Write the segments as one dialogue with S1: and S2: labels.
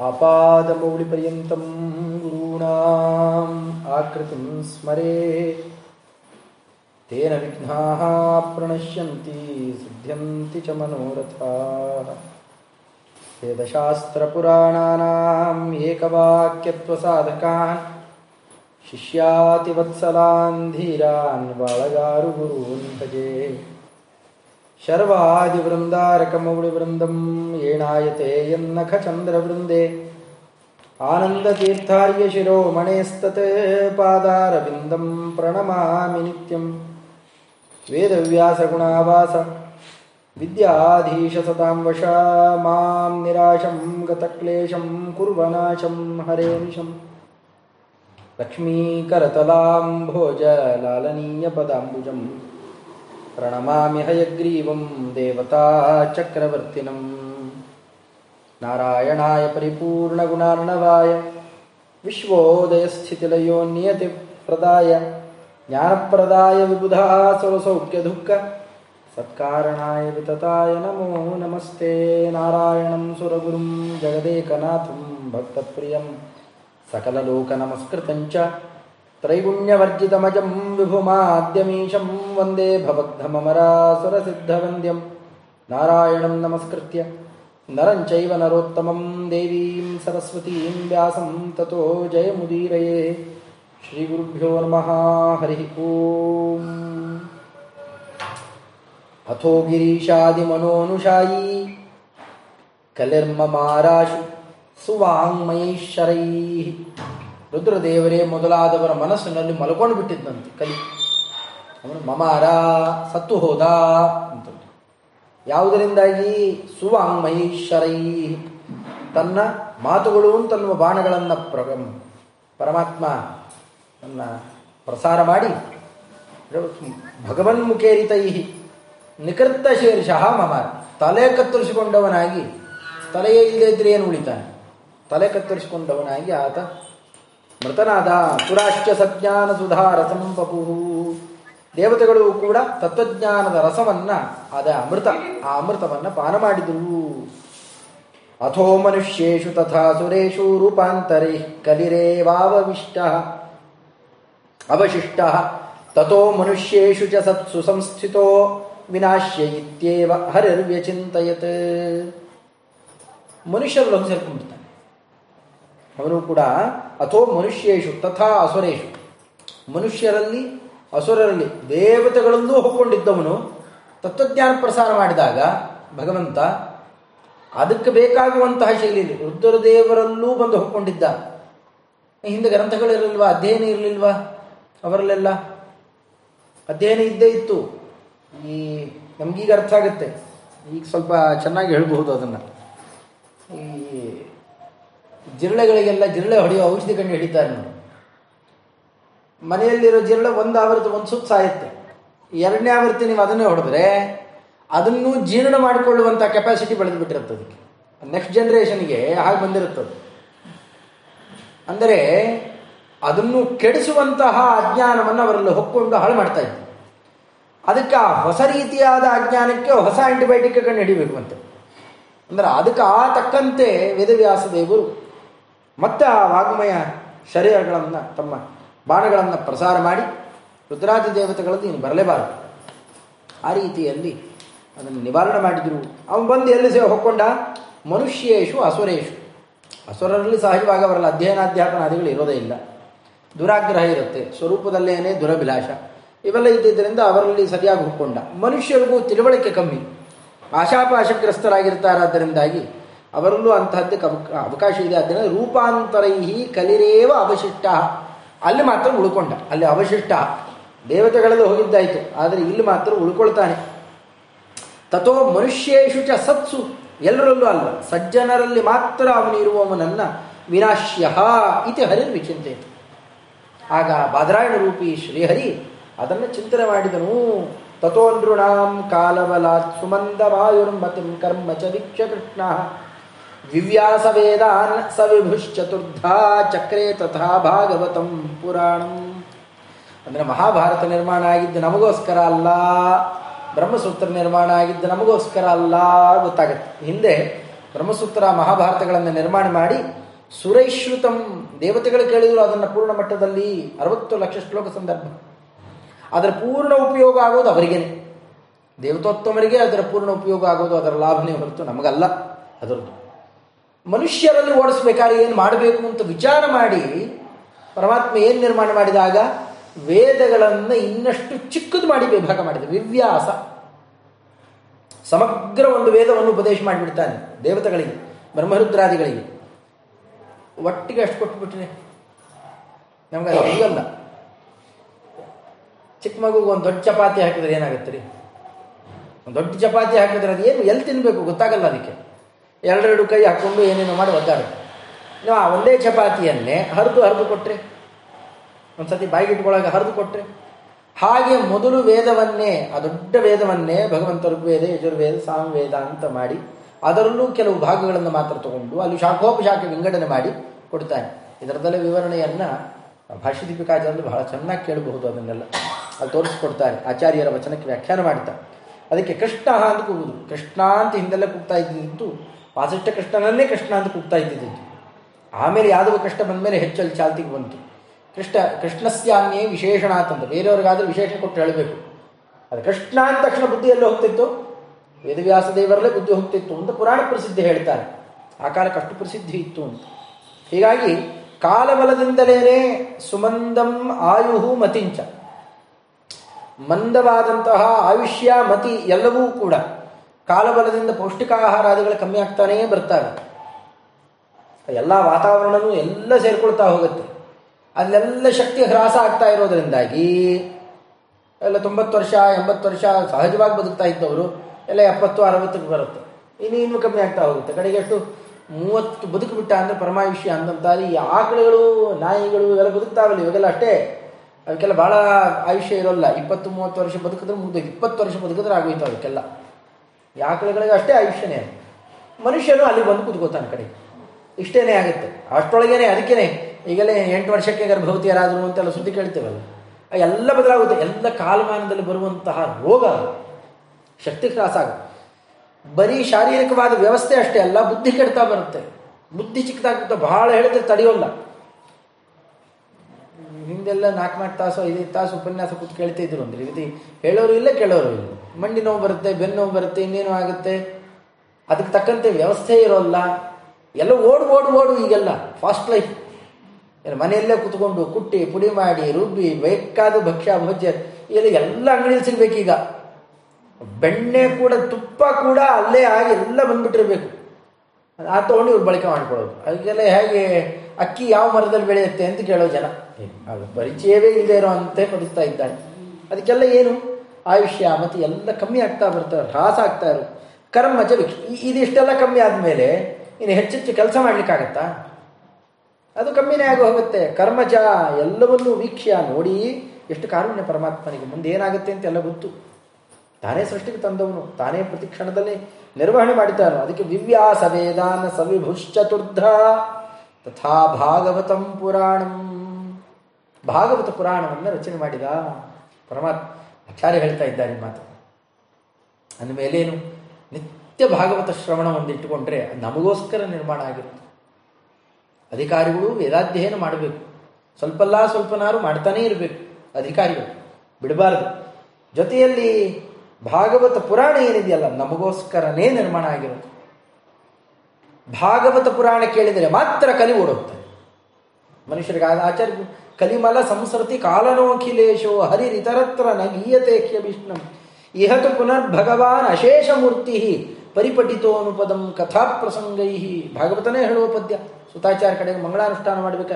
S1: आपादमौलिपर्यन्तं गुरूणाम् आकृतिं स्मरे। तेन विघ्नाः प्रणश्यन्ति, सिद्ध्यन्ति च मनोरथाः। वेदशास्त्रपुराणानाम् एकवाक्यत्वसाधकान्, शिष्यातिवत्सलान् धीरान् बाळगारुगुरून् भजे। शर्वादिवृन्दारकमौलिवृन्दं येणायते यन्नखचन्द्रवृन्दे। आनन्दतीर्थार्यशिरोमणेस्तत् पादारविन्दं प्रणमामि नित्यं वेदव्यासगुणावास। विद्याधीशसतां वश। माँ निराशं, गतक्लेशं, कुर्वनाशं हरेनिशम् പ്രണമാമി ഹയഗ്രീവം ദേവതാ ചക്രവർത്തിനം. നാരായണായ പരിപൂർണഗുണാർണവായ വിശ്വോദയസ്ഥിതിലയോ നിയതി പ്രദായ ജ്ഞാനപ്രദായ വിബുധാ സർവസൗഖ്യദുഃഖ സത്കാരണായ വിതതായ നമോ നമസ്തേ. നാരായണം സുരഗുരും ജഗദേകനാഥം ഭക്തപ്രിയം. സകലലോകനമസ്കൃതം ച त्रैगुण्यवर्जितमजं विभुमाद्यमीशं वन्दे भवद्धमरासुरसिद्धवन्द्यं नारायणं नमस्कृत्य नरं चैव नरोत्तमं देवीं सरस्वतीं व्यासं ततो जयमुदीरये श्रीगुरुभ्यो नमः हरिः ॐ अथो गिरीशादिमनोऽनुशायी कलिर्ममाराशु सुवाङ्मयैः शरैः ರುದ್ರದೇವರೇ ಮೊದಲಾದವರ ಮನಸ್ಸಿನಲ್ಲಿ ಮಲ್ಕೊಂಡು ಬಿಟ್ಟಿದ್ದಂತೆ ಕಲಿ ಅವನು, ಮಮಾರ, ಸತ್ತು ಹೋದ ಅಂತಂದು ಯಾವುದರಿಂದಾಗಿ? ಸುವಾಂಗ್ಮಯೈಶ್ವರೈ ತನ್ನ ಮಾತುಗಳು ತನ್ನ ಬಾಣಗಳನ್ನು ಪ್ರ ಪರಮಾತ್ಮ ತನ್ನ ಪ್ರಸಾರ ಮಾಡಿ ಭಗವನ್ಮುಖೇರಿತೈ ನಿಕೃತ್ತ ಶೀರ್ಷಃ ಮಮಾರ. ತಲೆ ಕತ್ತರಿಸಿಕೊಂಡವನಾಗಿ, ತಲೆಯೇ ಇಲ್ಲದೇ ಇದ್ರೆ ಏನು ಉಳಿತಾನೆ? ತಲೆ ಕತ್ತರಿಸಿಕೊಂಡವನಾಗಿ ಆತ ಮೃತನಾದ ಸುರಾಶ್ಚ ಸಜ್ಞಾನ ಸುಧಾ ರಸಂ ಪಪುಹು. ದೇವತೆಗಳು ಕೂಡ ತತ್ವಜ್ಞಾನದ ರಸವನ್ನ ಅದ ಅಮೃತ, ಆ ಅಮೃತವನ್ನ ಪಾನ ಮಾಡಿದರು. ಅಥೋ ಮನುಷ್ಯೇಶು ತಥಾ ಸುರೇಶು ರೂಪಾಂತರಿ ಕಲಿರೇವಾವವಿಷ್ಟ ಅವಶಿಷ್ಟ ತಥೋ ಮನುಷ್ಯೇಶು ಚ ಸತ್ಸು ಸಂಸ್ಥಿತೋ ವಿನಾಶ್ಯ ಇತ್ಯೇವ ಹರಿರ್ವ್ಯಚಿಂತಯತ್. ಮನುಷ್ಯರು ಸೇರ್ಕೊಂಡ್ಬಿಡ್ತಾನೆ. ಅವನು ಕೂಡ ಅಥೋ ಮನುಷ್ಯೇಶು ತಥಾ ಅಸುರೇಶು ಮನುಷ್ಯರಲ್ಲಿ, ಅಸುರರಲ್ಲಿ ದೇವತೆಗಳಲ್ಲೂ ಹೊಕ್ಕೊಂಡಿದ್ದವನು ತತ್ವಜ್ಞಾನ ಪ್ರಸಾರ ಮಾಡಿದಾಗ ಭಗವಂತ ಅದಕ್ಕೆ ಬೇಕಾಗುವಂತಹ ಶೈಲಿಯಲ್ಲಿ ರುದ್ರದೇವರಲ್ಲೂ ಬಂದು ಹೊಕ್ಕೊಂಡಿದ್ದ ಹಿಂದೆ ಗ್ರಂಥಗಳಿರಲಿಲ್ವಾ ಅಧ್ಯಯನ ಇರಲಿಲ್ವಾ? ಅವರಲ್ಲೆಲ್ಲ? ಅಧ್ಯಯನ ಇದ್ದೇ ಇತ್ತು. ಈ ನಮಗೀಗ ಅರ್ಥ ಆಗುತ್ತೆ. ಈಗ ಸ್ವಲ್ಪ ಚೆನ್ನಾಗಿ ಹೇಳಬಹುದು ಅದನ್ನು. ಈ ಜಿರಳೆಗಳಿಗೆಲ್ಲ ಜಿರಳೆ ಹೊಡೆಯುವ ಔಷಧಿ ಕಂಡು ಹಿಡಿತಾರೆ ನೋಡಿ. ಮನೆಯಲ್ಲಿರೋ ಜಿರಳೆ ಒಂದು ಆವೃತ್ತಿ, ಒಂದು ಸುತ್ತ ಸಾಯುತ್ತೆ. ಎರಡನೇ ಆವೃತ್ತಿ ನೀವು ಅದನ್ನೇ ಹೊಡೆದ್ರೆ ಅದನ್ನು ಜೀರ್ಣ ಮಾಡಿಕೊಳ್ಳುವಂಥ ಕೆಪಾಸಿಟಿ ಬೆಳೆದು ಬಿಟ್ಟಿರುತ್ತೆ ಅದಕ್ಕೆ ನೆಕ್ಸ್ಟ್ ಜನ್ರೇಷನ್ಗೆ ಹಾಗೆ ಬಂದಿರುತ್ತದೆ ಅಂದರೆ ಅದನ್ನು ಕೆಡಿಸುವಂತಹ ಅಜ್ಞಾನವನ್ನು ಅವರಲ್ಲಿ ಹೊಕ್ಕೊಂಡು ಹಾಳು ಮಾಡ್ತಾ ಇತ್ತು. ಅದಕ್ಕೆ ಆ ಹೊಸ ರೀತಿಯಾದ ಅಜ್ಞಾನಕ್ಕೆ ಹೊಸ ಆಂಟಿಬಯೋಟಿಕ್ ಕಂಡು ಹಿಡಿಬೇಕು ಅಂತ ಅಂದ್ರೆ ಅದಕ್ಕೆ ಆ ತಕ್ಕಂತೆ ವೇದವ್ಯಾಸ ದೇವರು ಮತ್ತೆ ಆ ವಾಗ್ಮಯ ಶರೀರಗಳನ್ನು, ತಮ್ಮ ಬಾಣಗಳನ್ನು ಪ್ರಸಾರ ಮಾಡಿ ರುದ್ರಾದಿ ದೇವತೆಗಳಲ್ಲಿ ಇನ್ನು ಬರಲೇಬಾರದು. ಆ ರೀತಿಯಲ್ಲಿ ಅದನ್ನು ನಿವಾರಣೆ ಮಾಡಿದರು. ಅವನು ಬಂದು ಎಲ್ಲಿ ಸೇ ಹೊಕ್ಕೊಂಡ? ಮನುಷ್ಯೇಶು, ಅಸುರೇಶು. ಅಸುರರಲ್ಲಿ ಸಹಜವಾಗಿ ಅವರಲ್ಲಿ ಅಧ್ಯಯನಾಧ್ಯಾಪನಾದಿಗಳು ಇರೋದೇ ಇಲ್ಲ. ದುರಾಗ್ರಹ ಇರುತ್ತೆ, ಸ್ವರೂಪದಲ್ಲೇನೇ ದುರಭಿಲಾಷ. ಇವೆಲ್ಲ ಇದ್ದಿದ್ದರಿಂದ ಅವರಲ್ಲಿ ಸರಿಯಾಗಿ ಹುಕ್ಕೊಂಡ. ಮನುಷ್ಯರಿಗೂ ತಿಳುವಳಿಕೆ ಕಮ್ಮಿ. ಆಶಾಪಾಶಗ್ರಸ್ತರಾಗಿರ್ತಾರಾದ್ದರಿಂದಾಗಿ ಅವರಲ್ಲೂ ಅಂತಹದ್ದಕ್ಕೆ ಅವಕಾಶ ಇದೆ. ಆದ್ದರಿಂದ ರೂಪಾಂತರೈ ಕಲಿರೇವ ಅವಶಿಷ್ಟ. ಅಲ್ಲಿ ಮಾತ್ರ ಉಳ್ಕೊಂಡ. ಅಲ್ಲಿ ಅವಶಿಷ್ಟ. ದೇವತೆಗಳಲ್ಲಿ ಹೋಗಿದ್ದಾಯಿತು. ಆದರೆ ಇಲ್ಲಿ ಮಾತ್ರ ಉಳ್ಕೊಳ್ತಾನೆ. ತಥೋ ಮನುಷ್ಯೇಶು ಚ ಸತ್ಸು. ಎಲ್ಲರಲ್ಲೂ ಅಲ್ಲ. ಸಜ್ಜನರಲ್ಲಿ ಮಾತ್ರ ಅವನು ಇರುವವನನ್ನ ವಿನಾಶ್ಯ ಇತಿ ಹರಿರ್ ವಿಚಿಂತೆ. ಆಗ ಬಾದರಾಯಣ ರೂಪಿ ಶ್ರೀಹರಿ ಅದನ್ನು ಚಿಂತನೆ ಮಾಡಿದನು. ತಥೋ ನೃಣಾಂ ಕಾಲಬಲಾತ್ ಸುಮಂದ ವಾಯುರ್ಮತಿಂ ಕರ್ಮ ಚ ವೀಕ್ಷ ಕೃಷ್ಣ ವಿವ್ಯಾಸ ವೇದಾನ್ ಸ ವಿಭುಶ್ಚತುರ್ಧಾ ಚಕ್ರೇ ತಥಾ ಭಾಗವತಂ ಪುರಾಣಂ. ಅಂದರೆ ಮಹಾಭಾರತ ನಿರ್ಮಾಣ ಆಗಿದ್ದು ನಮಗೋಸ್ಕರ ಅಲ್ಲ, ಬ್ರಹ್ಮಸೂತ್ರ ನಿರ್ಮಾಣ ಆಗಿದ್ದು ನಮಗೋಸ್ಕರ ಅಲ್ಲ ಗೊತ್ತಾಗುತ್ತೆ. ಹಿಂದೆ ಬ್ರಹ್ಮಸೂತ್ರ ಮಹಾಭಾರತಗಳನ್ನು ನಿರ್ಮಾಣ ಮಾಡಿ ಸುರೈಶ್ರುತಂ, ದೇವತೆಗಳು ಕೇಳಿದ್ರು ಅದನ್ನು ಪೂರ್ಣ ಮಟ್ಟದಲ್ಲಿ ಅರವತ್ತು ಲಕ್ಷ ಶ್ಲೋಕ ಸಂದರ್ಭ. ಅದರ ಪೂರ್ಣ ಉಪಯೋಗ ಆಗೋದು ಅವರಿಗೇನೆ. ದೇವತೋತ್ತಮರಿಗೆ ಅದರ ಪೂರ್ಣ ಉಪಯೋಗ ಆಗೋದು ಅದರ ಲಾಭನೇ ಹೊರತು ನಮಗಲ್ಲ, ಅದರದ್ದು. ಮನುಷ್ಯರಲ್ಲಿ ಓಡಿಸ್ಬೇಕಾದ್ರೆ ಏನು ಮಾಡಬೇಕು ಅಂತ ವಿಚಾರ ಮಾಡಿ ಪರಮಾತ್ಮ ಏನು ನಿರ್ಮಾಣ ಮಾಡಿದಾಗ ವೇದಗಳನ್ನು ಇನ್ನಷ್ಟು ಚಿಕ್ಕದು ಮಾಡಿ ವಿಭಾಗ ಮಾಡಿದೆ. ವಿವ್ಯಾಸ. ಸಮಗ್ರ ಒಂದು ವೇದವನ್ನು ಉಪದೇಶ ಮಾಡಿಬಿಡ್ತಾನೆ ದೇವತೆಗಳಿಗೆ ಬ್ರಹ್ಮರುದ್ರಾದಿಗಳಿಗೆ. ಒಟ್ಟಿಗೆ ಅಷ್ಟು ಕೊಟ್ಬಿಟ್ರೆ ನಮ್ಗೆ ಅದು ಸಿಗಲ್ಲ ಚಿಕ್ಕ ಮಗುಗೆ ಒಂದು ದೊಡ್ಡ ಚಪಾತಿ ಹಾಕಿದ್ರೆ ಏನಾಗುತ್ತೆ ರೀ ಒಂದು ದೊಡ್ಡ ಚಪಾತಿ ಹಾಕಿದ್ರೆ ಅದು ಏನು ಎಲ್ಲಿ ತಿನ್ನಬೇಕು ಗೊತ್ತಾಗಲ್ಲ ಅದಕ್ಕೆ. ಎರಡೆರಡು ಕೈ ಹಾಕ್ಕೊಂಡು ಏನೇನೋ ಮಾಡಿ ಒದ್ದಾರೆ ನೀವು ಆ ಒಂದೇ ಚಪಾತಿಯನ್ನೇ ಹರಿದು ಹರಿದು ಕೊಟ್ಟರೆ ಒಂದ್ಸತಿ ಬಾಯಿಗೆ ಬಾಯಿಗಿಟ್ಕೊಳಗೆ ಹರಿದು ಕೊಟ್ಟರೆ ಹಾಗೆ ಮೊದಲು ವೇದವನ್ನೇ, ಆ ದೊಡ್ಡ ವೇದವನ್ನೇ ಭಗವಂತ ಋಗ್ವೇದ, ಯಜುರ್ವೇದ, ಸಾಮವೇದ ಅಂತ ಮಾಡಿ, ಅದರಲ್ಲೂ ಕೆಲವು ಭಾಗಗಳನ್ನು ಮಾತ್ರ ತಗೊಂಡು ಅಲ್ಲಿ ಶಾಖೋಪಶಾಖ ವಿಂಗಡಣೆ ಮಾಡಿ ಕೊಡ್ತಾನೆ ಇದರದಲ್ಲೇ ವಿವರಣೆಯನ್ನು ಭಾಷ್ಯ ದೀಪಿಕಾಚಾರ್ಯರು ಬಹಳ ಚೆನ್ನಾಗಿ ಕೇಳಬಹುದು ಅದನ್ನೆಲ್ಲ. ಅಲ್ಲಿ ತೋರಿಸ್ಕೊಡ್ತಾರೆ. ಆಚಾರ್ಯರ ವಚನಕ್ಕೆ ವ್ಯಾಖ್ಯಾನ ಮಾಡ್ತಾರೆ. ಅದಕ್ಕೆ ಕೃಷ್ಣ ಅಂತ ಕೂಗುದು. ಕೃಷ್ಣ ಅಂತ ಹಿಂದೆಲ್ಲ ಕೂಗ್ತಾ ಇದ್ದಿದ್ದು ವಾಸಿಷ್ಠ ಕೃಷ್ಣನನ್ನೇ ಕೃಷ್ಣ ಅಂತ ಕೂಗ್ತಾ ಇದ್ದಿದ್ದು. ಆಮೇಲೆ ಯಾದವ ಕೃಷ್ಣ ಬಂದಮೇಲೆ ಹೆಚ್ಚಲ್ಲಿ ಚಾಲ್ತಿಗೆ ಬಂತು. ಕೃಷ್ಣ ಕೃಷ್ಣಸ್ಯಾನ್ಯೇ ವಿಶೇಷಣ ಅಂತಂದು. ಬೇರೆಯವ್ರಿಗಾದ್ರೂ ವಿಶೇಷ ಕೊಟ್ಟು ಹೇಳಬೇಕು. ಅದು ಕೃಷ್ಣ ಅಂದ ತಕ್ಷಣ ಬುದ್ಧಿ ಎಲ್ಲ ಹೋಗ್ತಿತ್ತು. ವೇದವ್ಯಾಸ ದೇವರಲ್ಲೇ ಬುದ್ಧಿ ಹೋಗ್ತಿತ್ತು ಅಂತ ಪುರಾಣ ಪ್ರಸಿದ್ಧಿ ಹೇಳ್ತಾರೆ. ಆ ಕಾಲಕ್ಕೆ ಅಷ್ಟು ಪ್ರಸಿದ್ಧಿ ಇತ್ತು ಅಂತ. ಹೀಗಾಗಿ ಕಾಲಬಲದಿಂದಲೇ ಸುಮಂದಂ ಆಯುಹು ಮತಿಂಚ. ಮಂದವಾದಂತಹ ಆಯುಷ್ಯ, ಮತಿ ಎಲ್ಲವೂ ಕೂಡ ಕಾಲಬಲದಿಂದ ಪೌಷ್ಟಿಕಾಹಾರಾದಿಗಳು ಕಮ್ಮಿ ಆಗ್ತಾನೇ ಬರ್ತವೆ. ಎಲ್ಲ ವಾತಾವರಣವೂ ಎಲ್ಲ ಸೇರಿಕೊಳ್ತಾ ಹೋಗುತ್ತೆ. ಅಲ್ಲೆಲ್ಲ ಶಕ್ತಿ ಹ್ರಾಸ ಆಗ್ತಾ ಇರೋದರಿಂದಾಗಿ ಎಲ್ಲ ತೊಂಬತ್ತು ವರ್ಷ, ಎಂಬತ್ತು ವರ್ಷ ಸಹಜವಾಗಿ ಬದುಕ್ತಾ ಇದ್ದವರು ಎಲ್ಲ ಎಪ್ಪತ್ತು, ಅರವತ್ತಕ್ಕೆ ಬರುತ್ತೆ. ಇನ್ನೇನು ಇನ್ನೂ ಕಮ್ಮಿ ಆಗ್ತಾ ಹೋಗುತ್ತೆ. ಕಡೆಗೆ ಎಷ್ಟು ಮೂವತ್ತು ಬದುಕು ಬಿಟ್ಟ ಅಂದರೆ ಪರಮಾಯುಷ್ಯ ಅಂತಂತಾರೆ ಈ ಆಕಳುಗಳು, ನಾಯಿಗಳು ಇವೆಲ್ಲ ಬದುಕ್ತಾವಲ್ಲ, ಇವಾಗೆಲ್ಲ ಅಷ್ಟೇ. ಅವಕ್ಕೆಲ್ಲ ಭಾಳ ಆಯುಷ್ಯ ಇರೋಲ್ಲ. ಇಪ್ಪತ್ತು, ಮೂವತ್ತು ವರ್ಷ ಬದುಕಿದ್ರೆ ಮುಗ್ದು ಇಪ್ಪತ್ತು ವರ್ಷ ಬದುಕಿದ್ರೆ ಆಗೋಯ್ತು ಅದಕ್ಕೆಲ್ಲ. ಯಾಕಳಗಳಿಗೆ ಅಷ್ಟೇ ಆಯುಷ್ಯನೇ. ಮನುಷ್ಯನು ಅಲ್ಲಿ ಬಂದು ಕುತ್ಕೋತಾನೆ ಕಡೆ. ಇಷ್ಟೇನೇ ಆಗುತ್ತೆ. ಅಷ್ಟೊಳಗೇನೆ ಅದಕ್ಕೇನೆ. ಈಗಲೇ ಎಂಟು ವರ್ಷಕ್ಕೆ ಗರ್ಭವತಿಯರಾದರು ಅಂತೆಲ್ಲ ಸುದ್ದಿ ಕೇಳ್ತೇವಲ್ಲ. ಎಲ್ಲ ಬದಲಾಗುತ್ತೆ. ಎಲ್ಲ ಕಾಲಮಾನದಲ್ಲಿ ಬರುವಂತಹ ರೋಗ, ಶಕ್ತಿ ಕ್ರಾಸ ಆಗುತ್ತೆ. ಬರೀ ಶಾರೀರಿಕವಾದ ವ್ಯವಸ್ಥೆ ಅಷ್ಟೇ ಅಲ್ಲ, ಬುದ್ಧಿ ಕೆಡ್ತಾ ಬರುತ್ತೆ. ಬುದ್ಧಿ ಚಿಕ್ಕದಾಗುತ್ತೆ ಬಹಳ ಹೇಳಿದ್ರೆ ತಡೆಯೋಲ್ಲ. ಹಿಂದೆಲ್ಲ ನಾಲ್ಕು ನಾಲ್ಕು ತಾಸು ಐದೈದು ತಾಸು ಉಪನ್ಯಾಸ ಕೂತು ಕೇಳ್ತಾ ಇದ್ರು ಅಂದ್ರೆ. ರೀತಿ ಹೇಳೋರು ಇಲ್ಲ, ಕೇಳೋರು ಇಲ್ಲ. ಮಂಡಿ ನೋವು ಬರುತ್ತೆ, ಬೆನ್ನು ನೋವು ಬರುತ್ತೆ, ಇನ್ನೇನು ಆಗುತ್ತೆ? ಅದಕ್ಕೆ ತಕ್ಕಂತೆ ವ್ಯವಸ್ಥೆ ಇರೋಲ್ಲ. ಎಲ್ಲ ಓಡು ಓಡು ಓಡು ಈಗೆಲ್ಲ. ಫಾಸ್ಟ್ ಲೈಫ್ ಮನೆಯಲ್ಲೇ ಕುತ್ಕೊಂಡು ಕುಟ್ಟಿ, ಪುಡಿ ಮಾಡಿ, ರುಬ್ಬಿ, ಬೇಕಾದ ಭಕ್ಷ್ಯ, ಭೋಜ್ಯ, ಎಲ್ಲ ಎಲ್ಲ ಅಂಗಡಿಯಲ್ಲಿ ಸಿಗ್ಬೇಕೀಗ. ಬೆಣ್ಣೆ ಕೂಡ, ತುಪ್ಪ ಕೂಡ ಅಲ್ಲೇ ಆಗಿ ಎಲ್ಲ ಬಂದ್ಬಿಟ್ಟಿರ್ಬೇಕು. ಆ ತಗೊಂಡು ಇವ್ರು ಬಳಕೆ ಮಾಡ್ಕೊಳ್ಳೋದು. ಅದಕ್ಕೆಲ್ಲ ಹೇಗೆ ಅಕ್ಕಿ ಯಾವ ಮರದಲ್ಲಿ ಬೆಳೆಯುತ್ತೆ ಅಂತ ಕೇಳೋ ಜನ. ಪರಿಚಯವೇ ಇಲ್ಲದೆ ಇರೋ ಅಂತೆ ಪಡಿಸ್ತಾ ಇದ್ದಾನೆ ಅದಕ್ಕೆಲ್ಲ ಏನು? ಆಯುಷ್ಯ, ಮತ್ತು ಎಲ್ಲ ಕಮ್ಮಿ ಆಗ್ತಾ ಬರ್ತಾರೆ ಹ್ರಾಸ ಆಗ್ತಾ ಇರು ಕರ್ಮ ವೀಕ್ಷ ಇದಿಷ್ಟೆಲ್ಲ ಕಮ್ಮಿ ಆದಮೇಲೆ ಇನ್ನು ಹೆಚ್ಚೆಚ್ಚು ಕೆಲಸ ಮಾಡ್ಲಿಕ್ಕಾಗತ್ತಾ? ಅದು ಕಮ್ಮಿನೇ ಆಗಿ ಹೋಗುತ್ತೆ. ಕರ್ಮಜ, ಎಲ್ಲವನ್ನೂ ವೀಕ್ಷ್ಯ ನೋಡಿ ಎಷ್ಟು ಕಾರುಣ್ಯ ಪರಮಾತ್ಮನಿಗೆ. ಮುಂದೆ ಏನಾಗುತ್ತೆ ಅಂತ ಎಲ್ಲ ಗೊತ್ತು. ತಾನೇ ಸೃಷ್ಟಿಗೆ ತಂದವನು, ತಾನೇ ಪ್ರತಿ ಕ್ಷಣದಲ್ಲಿ ನಿರ್ವಹಣೆ ಮಾಡಿದ್ದಾನು. ಅದಕ್ಕೆ ವಿವ್ಯಾಸ ವೇದಾನ ಸವಿಭುಶ್ಚತುರ್ಧ. ತಥಾ ಭಾಗವತಂ ಪುರಾಣಂ. ಭಾಗವತ ಪುರಾಣವನ್ನು ರಚನೆ ಮಾಡಿದ ಪರಮಾತ್ಮ ಆಚಾರ್ಯ ಹೇಳ್ತಾ ಇದ್ದಾರೆ ಮಾತು. ಅಂದಮೇಲೇನು, ನಿತ್ಯ ಭಾಗವತ ಶ್ರವಣ ಒಂದಿಟ್ಟುಕೊಂಡ್ರೆ ನಮಗೋಸ್ಕರ ನಿರ್ಮಾಣ ಆಗಿರುತ್ತೆ. ಅಧಿಕಾರಿಗಳು ವೇದಾಧ್ಯಯನ ಮಾಡಬೇಕು. ಸ್ವಲ್ಪಲ್ಲ ಸ್ವಲ್ಪನಾರು ಮಾಡ್ತಾನೇ ಇರಬೇಕು ಅಧಿಕಾರಿಗಳು. ಬಿಡಬಾರದು. ಜೊತೆಯಲ್ಲಿ ಭಾಗವತ ಪುರಾಣ ಏನಿದೆಯಲ್ಲ, ನಮಗೋಸ್ಕರನೇ ನಿರ್ಮಾಣ ಆಗಿರುತ್ತೆ. ಭಾಗವತ ಪುರಾಣ ಕೇಳಿದರೆ ಮಾತ್ರ ಕಲಿ ಓಡುತ್ತೆ. ಮನುಷ್ಯರಿಗೆ ಆಚಾರ್ಯ ಕಲಿಮಲ ಸಂಸ್ಕೃತಿ ಕಾಲನೋಖಿಲೇಶೋ ಹರಿರಿತರತ್ರ ನ ಗೀಯತೆ ವಿಷ್ಣು ಇಹತು ಪುನರ್ ಭಗವಾನ್ ಅಶೇಷ ಮೂರ್ತಿ ಪರಿಪಠಿತೋನುಪದಂ ಕಥಾ ಪ್ರಸಂಗೈ ಭಾಗವತನೇ ಹೇಳುವ ಪದ್ಯ. ಸುತಾಚಾರ್ಯ ಕಡೆಗೆ ಮಂಗಳಾನುಷ್ಠಾನ ಮಾಡಬೇಕ?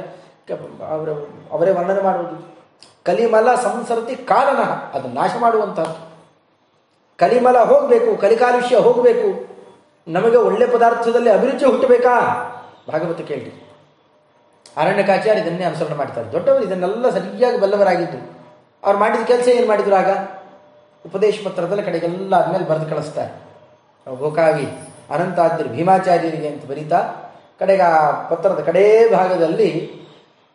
S1: ಅವರ ಅವರೇ ವರ್ಣನೆ ಮಾಡುವುದು. ಕಲಿಮಲ ಸಂಸರ್ತಿ ಕಾಲನಃ. ಅದು ನಾಶ ಮಾಡುವಂತಹ ಕಲಿಮಲ ಹೋಗಬೇಕು, ಕಲಿಕಾಲುಷ್ಯ ಹೋಗಬೇಕು. ನಮಗೆ ಒಳ್ಳೆ ಪದಾರ್ಥದಲ್ಲಿ ಅಭಿರುಚಿ ಹುಟ್ಟಬೇಕಾ? ಭಾಗವತ ಕೇಳಿ ಅರಣ್ಯಕಾಚಾರ್ಯ ಇದನ್ನೇ ಅನುಸರಣೆ ಮಾಡ್ತಾರೆ. ದೊಡ್ಡವರು ಇದನ್ನೆಲ್ಲ ಸರಿಯಾಗಿ ಬಲ್ಲವರಾಗಿದ್ದು. ಅವ್ರು ಮಾಡಿದ ಕೆಲಸ ಏನು ಮಾಡಿದ್ರು ಆಗ? ಉಪದೇಶ ಪತ್ರದಲ್ಲಿ ಕಡೆಗೆಲ್ಲ ಆದ್ಮೇಲೆ ಬರೆದು ಕಳಿಸ್ತಾರೆ. ಗೋಕಾವಿ ಅನಂತಾದ್ರಿ ಭೀಮಾಚಾರ್ಯರಿಗೆ ಅಂತ ಬರೀತಾ, ಕಡೆಗೆ ಆ ಪತ್ರದ ಕಡೇ ಭಾಗದಲ್ಲಿ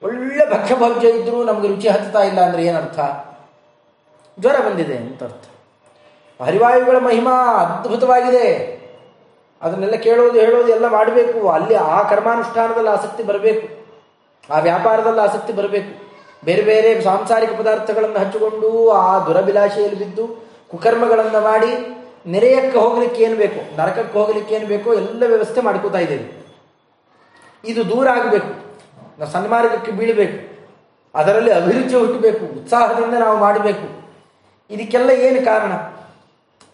S1: ಒಳ್ಳೆ ಭಕ್ಷ್ಯ ಭಕ್ಷ್ಯ ಇದ್ದರೂ ನಮಗೆ ರುಚಿ ಹತ್ತುತ್ತಾ ಇಲ್ಲ ಅಂದ್ರೆ ಏನರ್ಥ? ಜ್ವರ ಬಂದಿದೆ ಅಂತ ಅರ್ಥ. ಹರಿವಾಯುಗಳ ಮಹಿಮಾ ಅದ್ಭುತವಾಗಿದೆ. ಅದನ್ನೆಲ್ಲ ಕೇಳೋದು, ಹೇಳೋದು ಎಲ್ಲ ಮಾಡಬೇಕು. ಅಲ್ಲಿ ಆ ಕರ್ಮಾನುಷ್ಠಾನದಲ್ಲಿ ಆಸಕ್ತಿ ಬರಬೇಕು. ಆ ವ್ಯಾಪಾರದಲ್ಲಿ ಆಸಕ್ತಿ ಬರಬೇಕು. ಬೇರೆ ಬೇರೆ ಸಾಂಸಾರಿಕ ಪದಾರ್ಥಗಳನ್ನು ಹಚ್ಚಿಕೊಂಡು ಆ ದುರಭಿಲಾಷೆಯಲ್ಲಿ ಬಿದ್ದು ಕುಕರ್ಮಗಳನ್ನು ಮಾಡಿ ನೆರೆಯಕ್ಕೆ ಹೋಗಲಿಕ್ಕೆ ಏನು ಬೇಕು, ನರಕಕ್ಕೆ ಹೋಗಲಿಕ್ಕೆ ಏನು ಬೇಕೋ ಎಲ್ಲ ವ್ಯವಸ್ಥೆ ಮಾಡ್ಕೋತಾ ಇದ್ದೇವೆ ಇದು ದೂರ ಆಗಬೇಕು. ನಾವು ಸನ್ಮಾರ್ಗಕ್ಕೆ ಬೀಳಬೇಕು. ಅದರಲ್ಲಿ ಅಭಿರುಚಿ ಹುಟ್ಟಬೇಕು. ಉತ್ಸಾಹದಿಂದ ನಾವು ಮಾಡಬೇಕು. ಇದಕ್ಕೆಲ್ಲ ಏನು ಕಾರಣ?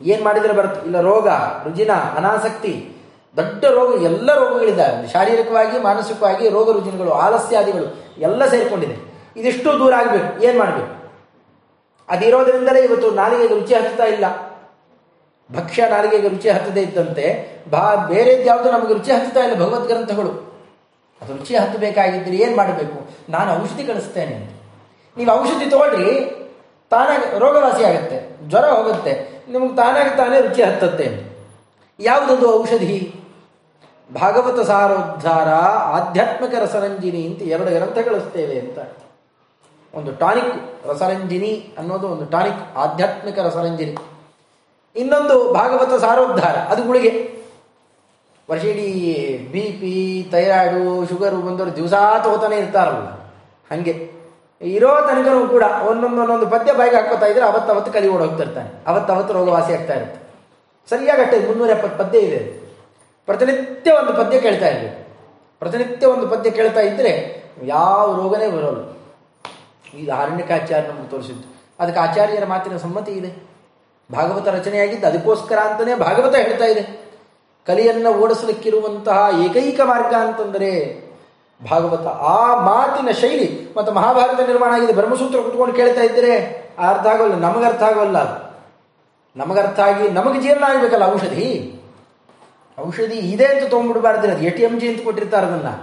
S1: ಏನು ಮಾಡಿದರೆ ಬರುತ್ತೆ? ಇಲ್ಲ, ರೋಗ, ರುಜಿನ, ಅನಾಸಕ್ತಿ, ದೊಡ್ಡ ರೋಗ, ಎಲ್ಲ ರೋಗಗಳಿದ್ದಾವೆ. ಶಾರೀರಿಕವಾಗಿ, ಮಾನಸಿಕವಾಗಿ ರೋಗ, ರುಜಿನಗಳು, ಆಲಸ್ಯಾದಿಗಳು ಎಲ್ಲ ಸೇರಿಕೊಂಡಿದೆ. ಇದಿಷ್ಟು ದೂರ ಆಗಬೇಕು. ಏನು ಮಾಡಬೇಕು? ಅದಿರೋದ್ರಿಂದಲೇ ಇವತ್ತು ನಾಲಿಗೆಗೆ ರುಚಿ ಹತ್ತುತ್ತಾ ಇಲ್ಲ. ಭಕ್ಷ್ಯ ನಾಲಿಗೆಗೆ ರುಚಿ ಹತ್ತದೇ ಇದ್ದಂತೆ ಬಾ ಬೇರೆದು ಯಾವುದು ನಮಗೆ ರುಚಿ ಹತ್ತುತ್ತಾ ಇಲ್ಲ ಭಗವದ್ ಗ್ರಂಥಗಳು. ಅದು ರುಚಿ ಹತ್ತಬೇಕಾಗಿದ್ದರೆ ಏನು ಮಾಡಬೇಕು? ನಾನು ಔಷಧಿ ಕಳಿಸ್ತೇನೆ ನೀವು ಔಷಧಿ ತಗೊಳ್ರಿ ತಾನಾಗಿ ರೋಗವಾಸಿ ಆಗುತ್ತೆ. ಜ್ವರ ಹೋಗುತ್ತೆ. ನಿಮಗೆ ತಾನಾಗಿ ತಾನೇ ರುಚಿ ಹತ್ತತ್ತೆ. ಯಾವುದದು ಔಷಧಿ? ಭಾಗವತ ಸಾರೋದ್ಧಾರ, ಆಧ್ಯಾತ್ಮಿಕ ರಸರಂಜಿನಿ ಅಂತ ಎರಡು ಗ್ರಂಥಗಳಿಸ್ತೇವೆ ಅಂತ. ಒಂದು ಟಾನಿಕ್ ರಸರಂಜಿನಿ ಅನ್ನೋದು ಒಂದು ಟಾನಿಕ್, ಆಧ್ಯಾತ್ಮಿಕ ರಸರಂಜಿನಿ. ಇನ್ನೊಂದು ಭಾಗವತ ಸಾರೋದ್ಧಾರ, ಅದು ಗುಳಿಗೆ. ವರ್ಷ ಇಡೀ ಬಿ ಪಿ ಥೈರಾಯ್ಡು ಶುಗರು ಬಂದವರು ದಿವಸ ತಗೋತಾನೆ ಇರ್ತಾರಲ್ಲ, ಹಾಗೆ. ಇರೋ ತನಕನೂ ಕೂಡ ಒಂದೊಂದು ಒಂದೊಂದು ಪದ್ಯ ಬಾಯಿಗೆ ಹಾಕೋತಾ ಇದ್ರೆ ಅವತ್ತವತ್ತು ಕಲಿ ಓಡ್ ಹೋಗ್ತಿರ್ತಾನೆ ರೋಗ ರೋಗವಾಸಿ ಆಗ್ತಾ ಇರುತ್ತೆ. ಸರಿಯಾಗಿ ಅಷ್ಟೇ ಮುನ್ನೂರ ಎಪ್ಪತ್ತು ಪದ್ಯ ಇದೆ ಪ್ರತಿನಿತ್ಯ ಒಂದು ಪದ್ಯ ಕೇಳ್ತಾ ಇರ್ಬೇಕು. ಪ್ರತಿನಿತ್ಯ ಒಂದು ಪದ್ಯ ಕೇಳ್ತಾ ಇದ್ರೆ ಯಾವ ರೋಗನೇ ಬರೋಲ್ಲ. ಇದು ಆರಣ್ಯಕಾಚಾರ್ಯ ನಮ್ಗೆ ತೋರಿಸಿದ್ದು. ಅದಕ್ಕೆ ಆಚಾರ್ಯರ ಮಾತಿನ ಸಮ್ಮತಿ ಇದೆ. ಭಾಗವತ ರಚನೆಯಾಗಿದ್ದು ಅದಕ್ಕೋಸ್ಕರ ಅಂತಲೇ ಭಾಗವತ ಹೇಳ್ತಾ ಇದೆ. ಕಲಿಯನ್ನು ಓಡಿಸಲಿಕ್ಕಿರುವಂತಹ ಏಕೈಕ ಮಾರ್ಗ ಅಂತಂದರೆ ಭಾಗವತ, ಆ ಮಾತಿನ ಶೈಲಿ ಮತ್ತು ಮಹಾಭಾರತ ನಿರ್ಮಾಣ ಆಗಿದೆ. ಬ್ರಹ್ಮಸೂತ್ರ ಕುತ್ಕೊಂಡು ಕೇಳ್ತಾ ಇದ್ದರೆ ಅರ್ಥ ಆಗೋಲ್ಲ, ನಮಗೆ ಅರ್ಥ ಆಗೋಲ್ಲ. ಅದು ನಮಗರ್ಥ ಆಗಿ ನಮಗೆ ಜೀರ್ಣ ಆಗಬೇಕಲ್ಲ ಔಷಧಿ. ಔಷಧಿ ಇದೆ ಅಂತ ತೊಗೊಂಡ್ಬಿಡ್ಬಾರ್ದು ಅದು ಎ ಟಿ ಎಂ ಜಿ ಅಂತ ಕೊಟ್ಟಿರ್ತಾರೆ ಅದನ್ನು.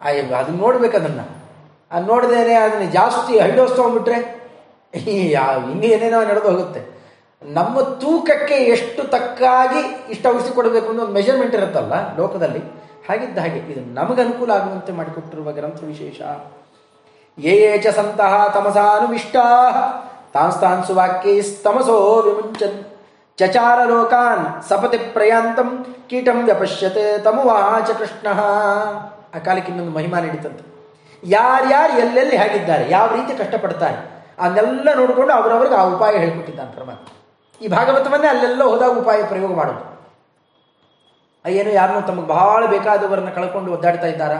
S1: ಅದನ್ನ ನೋಡ್ಬೇಕು ಅದನ್ನು. ಅದು ನೋಡ್ದೇನೆ ಅದನ್ನ ಜಾಸ್ತಿ ಹೈಡೋಸ್ ತೊಗೊಂಡ್ಬಿಟ್ರೆ ಇನ್ನೂ ಏನೇನೋ ನಡೆದು ಹೋಗುತ್ತೆ. ನಮ್ಮ ತೂಕಕ್ಕೆ ಎಷ್ಟು ತಕ್ಕಾಗಿ ಇಷ್ಟು ಔಷಧಿ ಕೊಡಬೇಕು ಅನ್ನೋ ಒಂದು ಮೆಷರ್ಮೆಂಟ್ ಇರುತ್ತಲ್ಲ ಲೋಕದಲ್ಲಿ. ಹಾಗಿದ್ದ ಹಾಗೆ ಇದು ನಮಗೆ ಅನುಕೂಲ ಆಗುವಂತೆ ಮಾಡಿಕೊಟ್ಟಿರುವ ಗ್ರಂಥ ವಿಶೇಷ. ಯೇ ಚ ಸಂತಹ ತಮಸಾನುವಿಷ್ಟಾ ತಾಂಸ್ತಾನ್ಸು ವಾಕ್ಯೈಸ್ತಮಸೋ ವಿಮುಂಚನ್ ಚಚಾರ ಲೋಕಾನ್ ಸಪತಿ ಪ್ರಯಾಂತಂ ಕೀಟಂ ವ್ಯಪಶ್ಯತೆ ತಮುವಾಚ ಕೃಷ್ಣ. ಆ ಕಾಲಕ್ಕೆ ಇನ್ನೊಂದು ಮಹಿಮಾ ನಡೀತಂತೆ. ಯಾರ್ಯಾರು ಎಲ್ಲೆಲ್ಲಿ ಹೇಗಿದ್ದಾರೆ, ಯಾವ ರೀತಿ ಕಷ್ಟಪಡ್ತಾರೆ, ಅದನ್ನೆಲ್ಲ ನೋಡಿಕೊಂಡು ಅವರವ್ರಿಗೆ ಆ ಉಪಾಯ ಹೇಳ್ಕೊಟ್ಟಿದ್ದಾನೆ ಪರಮಾತ್ಮ. ಈ ಭಾಗವತವನ್ನೇ ಅಲ್ಲೆಲ್ಲ ಹೋದಾಗ ಉಪಾಯ ಪ್ರಯೋಗ ಮಾಡೋದು. ಏನು ಯಾರನ್ನೂ ತಮಗೆ ಬಹಳ ಬೇಕಾದವರನ್ನ ಕಳ್ಕೊಂಡು ಒದ್ದಾಡ್ತಾ ಇದ್ದಾರಾ?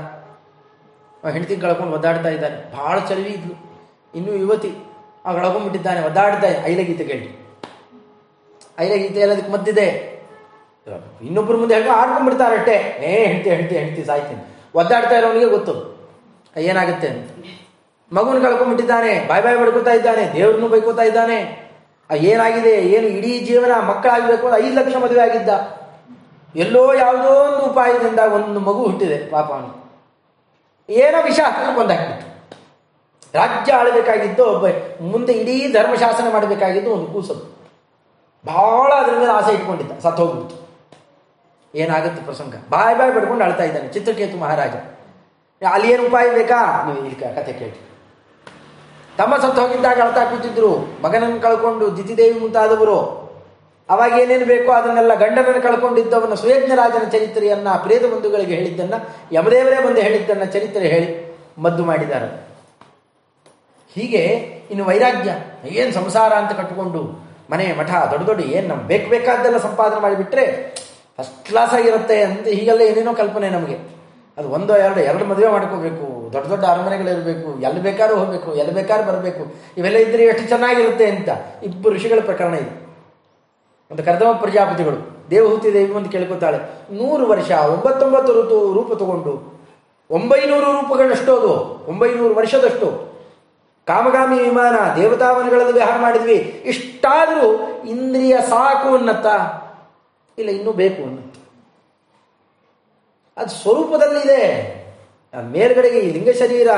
S1: ಹೆಂಡತಿ ಕಳ್ಕೊಂಡು ಒದ್ದಾಡ್ತಾ ಇದ್ದಾನೆ ಬಹಳ ಚಲವಿ ಇದ್ಲು. ಇನ್ನೂ ಯುವತಿ ಆ ಕಳ್ಕೊಂಡ್ಬಿಟ್ಟಿದ್ದಾನೆ ಒದ್ದಾಡ್ತಾ ಐಲಗೀತೆ ಕೇಳಿ ಐಲಗೀತೆ ಎಲ್ಲದಕ್ಕೆ ಮದ್ದಿದೆ? ಇನ್ನೊಬ್ಬರ ಮುಂದೆ ಹೇಳಿ ಆಡ್ಕೊಂಡ್ಬಿಡ್ತಾರೆ ಅಟ್ಟೆ ಏ, ಹೆಂಡತಿ ಹೆಂಡತಿ ಹೆಂಡತಿ, ಸಾಯ್ತೀನಿ. ಒದ್ದಾಡ್ತಾ ಇರೋನಿಗೆ ಗೊತ್ತು. ಏನಾಗುತ್ತೆ ಅಂತ. ಮಗುನ ಕಳ್ಕೊಂಡ್ಬಿಟ್ಟಿದ್ದಾನೆ ಬಾಯ್ ಬಾಯ್ ಬಡ್ಕೋತಾ ಇದ್ದಾನೆ, ದೇವ್ರನ್ನು ಬೈಕೋತಾ ಇದ್ದಾನೆ. ಏನಾಗಿದೆ? ಏನು ಇಡೀ ಜೀವನ ಮಕ್ಕಳಾಗಬೇಕು ಐದು ಲಕ್ಷ ಮದುವೆ ಆಗಿದ್ದ. ಎಲ್ಲೋ ಯಾವುದೋ ಒಂದು ಉಪಾಯದಿಂದ ಒಂದು ಮಗು ಹುಟ್ಟಿದೆ, ಪಾಪ ಅವನು. ಏನೋ ವಿಷ ಹಾಕಿ ಕೊಂದಾಕ್ಬಿಟ್ಟು ರಾಜ್ಯ ಆಳಬೇಕಾಗಿದ್ದು ಒಬ್ಬ ಮುಂದೆ ಇಡೀ ಧರ್ಮಶಾಸನ ಮಾಡಬೇಕಾಗಿದ್ದು ಒಂದು ಕೂಸದು ಬಹಳ ಅದ್ರ ಮೇಲೆ ಆಸೆ ಇಟ್ಕೊಂಡಿದ್ದ, ಸತ್ತು ಹೋಗ್ಬಿಟ್ಟು ಏನಾಗುತ್ತೆ ಪ್ರಸಂಗ? ಬಾಯ್ ಬಾಯ್ ಪಡ್ಕೊಂಡು ಅಳ್ತಾ ಇದ್ದಾನೆ, ಚಿತ್ರಕೇತು ಮಹಾರಾಜ. ಅಲ್ಲಿ ಏನು ಉಪಾಯ ಬೇಕಾ? ನೀವು ಇಲ್ಲಿ ಕತೆ ಕೇಳಿ. ತಮ್ಮ ಸತ್ತು ಹೋಗಿದ್ದಾಗ ಅಳ್ತಾ ಕೂತಿದ್ರು, ಮಗನನ್ನು ಕಳ್ಕೊಂಡು ದಿತಿದೇವಿ ಮುಂತಾದವರು. ಅವಾಗ ಏನೇನು ಬೇಕೋ ಅದನ್ನೆಲ್ಲ ಗಂಡನನ್ನು ಕಳ್ಕೊಂಡಿದ್ದವನ ಸುಯಜ್ಞರಾಜನ ಚರಿತ್ರೆಯನ್ನ ಪ್ರೇತ ಬಂಧುಗಳಿಗೆ ಹೇಳಿದ್ದನ್ನ ಯಮದೇವರೇ ಬಂದು ಹೇಳಿದ್ದನ್ನ ಚರಿತ್ರೆ ಹೇಳಿ ಮದ್ದು ಮಾಡಿದ್ದಾರೆ. ಹೀಗೆ ಇನ್ನು ವೈರಾಗ್ಯ, ಏನು ಸಂಸಾರ ಅಂತ ಕಟ್ಟಿಕೊಂಡು ಮನೆ ಮಠ ದೊಡ್ಡ ದೊಡ್ಡ ಏನು ನಮ್ಗೆ ಬೇಕು ಬೇಕಾದ್ದೆಲ್ಲ ಸಂಪಾದನೆ ಮಾಡಿಬಿಟ್ರೆ ಫಸ್ಟ್ ಕ್ಲಾಸ್ ಆಗಿರುತ್ತೆ ಅಂತ ಹೀಗೆಲ್ಲ ಏನೇನೋ ಕಲ್ಪನೆ ನಮಗೆ. ಅದು ಒಂದೋ ಎರಡು ಎರಡು ಮದುವೆ ಮಾಡ್ಕೋಬೇಕು, ದೊಡ್ಡ ದೊಡ್ಡ ಅರಮನೆಗಳಿರಬೇಕು, ಎಲ್ಲಿ ಬೇಕಾದ್ರೂ ಹೋಗಬೇಕು, ಎಲ್ಲಿ ಬೇಕಾದ್ರೂ ಬರಬೇಕು, ಇವೆಲ್ಲ ಇದ್ರೆ ಎಷ್ಟು ಚೆನ್ನಾಗಿರುತ್ತೆ ಅಂತ ಇಬ್ಬರು ಋಷಿಗಳ ಪ್ರಕರಣ ಇದೆ. ಒಂದು ಕರ್ದಮ ಪ್ರಜಾಪತಿಗಳು, ದೇವಹೂತಿ ದೇವಿ ಒಂದು ಕೇಳ್ಕೊತಾಳೆ. ನೂರು ವರ್ಷ, ಒಂಬತ್ತೊಂಬತ್ತು ಋತು, ರೂಪ ತಗೊಂಡು. ಒಂಬೈನೂರು ರೂಪಗಳಷ್ಟು ಅದು, ಒಂಬೈನೂರು ವರ್ಷದಷ್ಟು. ಕಾಮಗಾಮಿ ವಿಮಾನ ದೇವತಾವನಗಳಲ್ಲಿ ವಿಹಾರ ಮಾಡಿದ್ವಿ. ಇಷ್ಟಾದರೂ ಇಂದ್ರಿಯ ಸಾಕು ಅನ್ನತ್ತ. ಇಲ್ಲ, ಇನ್ನೂ ಬೇಕು ಅನ್ನತ್ತ. ಅದು ಸ್ವರೂಪದಲ್ಲಿದೆ. ಮೇಲ್ಗಡೆಗೆ ಈ ಲಿಂಗ ಶರೀರ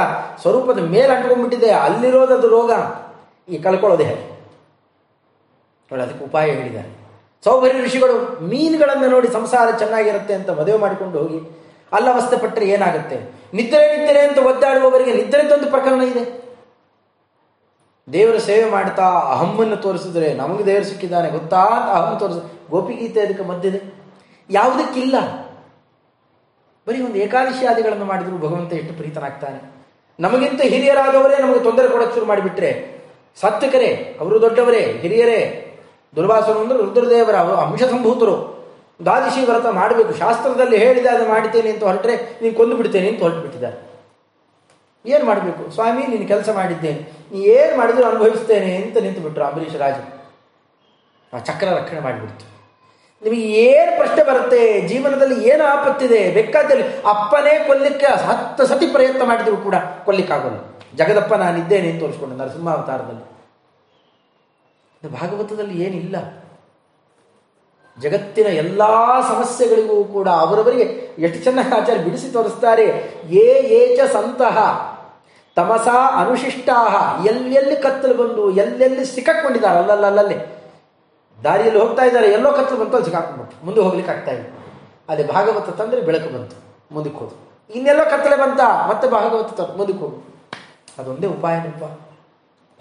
S1: ಸ್ವರೂಪದ ಮೇಲೆ ಅಂಟ್ಕೊಂಡ್ಬಿಟ್ಟಿದೆ. ಅಲ್ಲಿರೋದದು ರೋಗ. ಈ ಕಳ್ಕೊಳ್ಳೋದೆ ಹೇಗೆ? ಅದಕ್ಕೆ ಉಪಾಯ ಹೇಳಿದ್ದಾರೆ. ಸೌಭರ್ಯ ಋಷಿಗಳು ಮೀನುಗಳನ್ನು ನೋಡಿ ಸಂಸಾರ ಚೆನ್ನಾಗಿರುತ್ತೆ ಅಂತ ಮದುವೆ ಮಾಡಿಕೊಂಡು ಹೋಗಿ ಅಲ್ಲವಸ್ಥೆ ಪಟ್ಟರೆ ಏನಾಗುತ್ತೆ? ನಿದ್ರೆ ನಿದ್ರೆ ಅಂತ ಒದ್ದಾಡುವವರಿಗೆ ನಿದ್ರೆ ತಂದು ಪ್ರಕರಣ ಇದೆ. ದೇವರ ಸೇವೆ ಮಾಡ್ತಾ ಅಹಮ್ಮನ್ನು ತೋರಿಸಿದ್ರೆ ನಮಗೆ ದೇವರು ಸಿಕ್ಕಿದ್ದಾನೆ. ಗೊತ್ತಾ? ಅಹಂ ತೋರಿಸ. ಗೋಪಿಗೀತೆ ಅದಕ್ಕೆ ಮದ್ದಿದೆ ಯಾವುದಕ್ಕಿಲ್ಲ. ಬರೀ ಒಂದು ಏಕಾದಶಿ ಆದಿಗಳನ್ನು ಮಾಡಿದ್ರು ಭಗವಂತ ಎಷ್ಟು ಪ್ರೀತನಾಗ್ತಾನೆ. ನಮಗಿಂತ ಹಿರಿಯರಾದವರೇ ನಮಗೆ ತೊಂದರೆ ಕೊಡಕ್ಕೆ ಶುರು ಮಾಡಿಬಿಟ್ರೆ ಸಾತ್ವಿಕರೇ ಅವರು ದೊಡ್ಡವರೇ, ಹಿರಿಯರೇ ದುರ್ವಾಸರು ಅಂದ್ರೆ ರುದ್ರದೇವರ ಅವರು ಅಂಶ ಸಂಭೂತರು ದ್ವಾದಶಿ ವ್ರತ ಮಾಡಬೇಕು. ಶಾಸ್ತ್ರದಲ್ಲಿ ಹೇಳಿದ, ಅದು ಮಾಡ್ತೇನೆ ಅಂತ ಹೊರಟ್ರೆ ನೀನು ಕೊಂದು ಬಿಡ್ತೇನೆ ಅಂತ ಹೊರಟು ಬಿಟ್ಟಿದ್ದಾರೆ ಏನು ಮಾಡಬೇಕು? ಸ್ವಾಮಿ, ನೀನು ಕೆಲಸ ಮಾಡಿದ್ದೇನೆ ನೀ ಏನು ಮಾಡಿದ್ರು ಅನುಭವಿಸ್ತೇನೆ ಅಂತ ನಿಂತು ಬಿಟ್ರು ಅಂಬರೀಷ್ ರಾಜ. ಆ ಚಕ್ರ ರಕ್ಷಣೆ ಮಾಡಿಬಿಡ್ತು. ನಿಮಗೆ ಏನು ಪ್ರಶ್ನೆ ಬರುತ್ತೆ? ಜೀವನದಲ್ಲಿ ಏನು ಆಪತ್ತಿದೆ? ಬೇಕಾದಲ್ಲಿ ಅಪ್ಪನೇ ಕೊಲ್ಲಿಕ್ಕೆ ಹತ್ತು ಸತಿ ಪ್ರಯತ್ನ ಮಾಡಿದ್ರು ಕೂಡ ಕೊಲ್ಲಿಕ್ಕಾಗಲ್ಲ. ಜಗದಪ್ಪ, ನಾನಿದ್ದೇನೆ ಅಂತ ತೋರಿಸ್ಕೊಂಡು ನರಸಿಂಹಾವತಾರದಲ್ಲಿ ಭಾಗವತದಲ್ಲಿ ಏನಿಲ್ಲ. ಜಗತ್ತಿನ ಎಲ್ಲ ಸಮಸ್ಯೆಗಳಿಗೂ ಕೂಡ ಅವರವರಿಗೆ ಎಷ್ಟು ಚೆನ್ನಾಗಿ ಆಚಾರ್ಯ ಬಿಡಿಸಿ ತೋರಿಸ್ತಾರೆ. ಏ ಏಚ ಸಂತಹ ತಮಸ ಅನುಶಿಷ್ಟಾಹ ಎಲ್ಲೆಲ್ಲಿ ಕತ್ತಲು ಬಂದು ಎಲ್ಲೆಲ್ಲಿ ಸಿಕ್ಕಾಕೊಂಡಿದ್ದಾರೆ, ಅಲ್ಲಲ್ಲಲ್ಲಲ್ಲಿ. ದಾರಿಯಲ್ಲಿ ಹೋಗ್ತಾ ಇದ್ದಾರೆ, ಎಲ್ಲೋ ಕತ್ತಲು ಬಂತು, ಅಲ್ಲಿ ಸಿಕ್ಕಾಕೊಂಡ್ಬಿಟ್ಟು ಮುಂದೆ ಹೋಗ್ಲಿಕ್ಕೆ ಆಗ್ತಾ ಇಲ್ಲ. ಅದೇ ಭಾಗವತ ತಂದ್ರೆ ಬೆಳಕು ಬಂತು, ಮುಂದಕ್ಕೆ ಹೋದು ಇನ್ನೆಲ್ಲೋ ಕತ್ತಲೆ ಬಂತ, ಮತ್ತೆ ಭಾಗವತ ಮುಂದಕ್ಕೆ ಹೋಗು ಅದೊಂದೇ ಉಪಾಯನಪ್ಪ.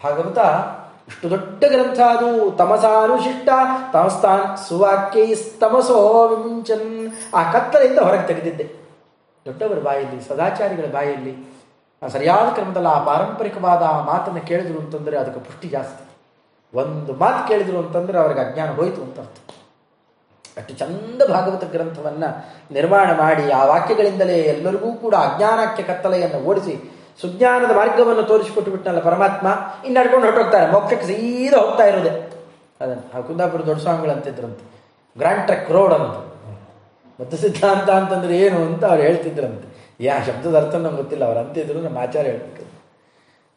S1: ಭಾಗವತ ಇಷ್ಟು ದೊಡ್ಡ ಗ್ರಂಥ ಅದು. ತಮಸಾನುಶಿಷ್ಟ. ತಮಸ್ತಾನ್ ಸುವಾಕ್ಯ ತಮಸೋ ವಿಮುಂಚನ್. ಆ ಕತ್ತಲೆಯಿಂದ ಹೊರಗೆ ತೆಗೆದಿದ್ದೆ. ದೊಡ್ಡವರ ಬಾಯಲ್ಲಿ, ಸದಾಚಾರಿಗಳ ಬಾಯಲ್ಲಿ ಸರಿಯಾದ ಕ್ರಮದಲ್ಲಿ ಆ ಪಾರಂಪರಿಕವಾದ ಆ ಮಾತನ್ನು ಕೇಳಿದ್ರು ಅಂತಂದ್ರೆ ಅದಕ್ಕೆ ಪುಷ್ಟಿ ಜಾಸ್ತಿ. ಒಂದು ಮಾತು ಕೇಳಿದ್ರು ಅಂತಂದ್ರೆ ಅವ್ರಿಗೆ ಅಜ್ಞಾನ ಹೋಯಿತು ಅಂತ ಅರ್ಥ. ಅಷ್ಟು ಚಂದ ಭಾಗವತ ಗ್ರಂಥವನ್ನ ನಿರ್ಮಾಣ ಮಾಡಿ ಆ ವಾಕ್ಯಗಳಿಂದಲೇ ಎಲ್ಲರಿಗೂ ಕೂಡ ಅಜ್ಞಾನಕ್ಕೆ ಕತ್ತಲೆಯನ್ನು ಓಡಿಸಿ ಸುಜ್ಞಾನದ ಮಾರ್ಗವನ್ನು ತೋರಿಸಿಕೊಟ್ಟು ಬಿಟ್ಟನಲ್ಲ ಪರಮಾತ್ಮ, ಇನ್ನು ನಡ್ಕೊಂಡು ಹೊರಟೋಗ್ತಾರೆ. ಮೋಕ್ಷಕ್ಕೆ ಸೀದಾ ಹೋಗ್ತಾ ಇರೋದೆ. ಅದನ್ನು ಕುಂದಾಪುರ ದೊಡ್ಡ ಸ್ವಾಮಿಗಳು ಅಂತಿದ್ರಂತೆ. ಗ್ರ್ಯಾಂಡ್ ಟ್ರಕ್ ರೋಡ್ ಅಂತ. ಮತ್ತು ಸಿದ್ಧಾಂತ ಅಂತಂದ್ರೆ ಏನು ಅಂತ ಅವ್ರು ಹೇಳ್ತಿದ್ರಂತೆ. ಯಾ, ಶಬ್ದದ ಅರ್ಥ ನಮ್ಗೆ ಗೊತ್ತಿಲ್ಲ. ಅವ್ರು ಅಂತಿದ್ರು, ನಮ್ಮ ಆಚಾರ್ಯ ಹೇಳ್ಬೇಕು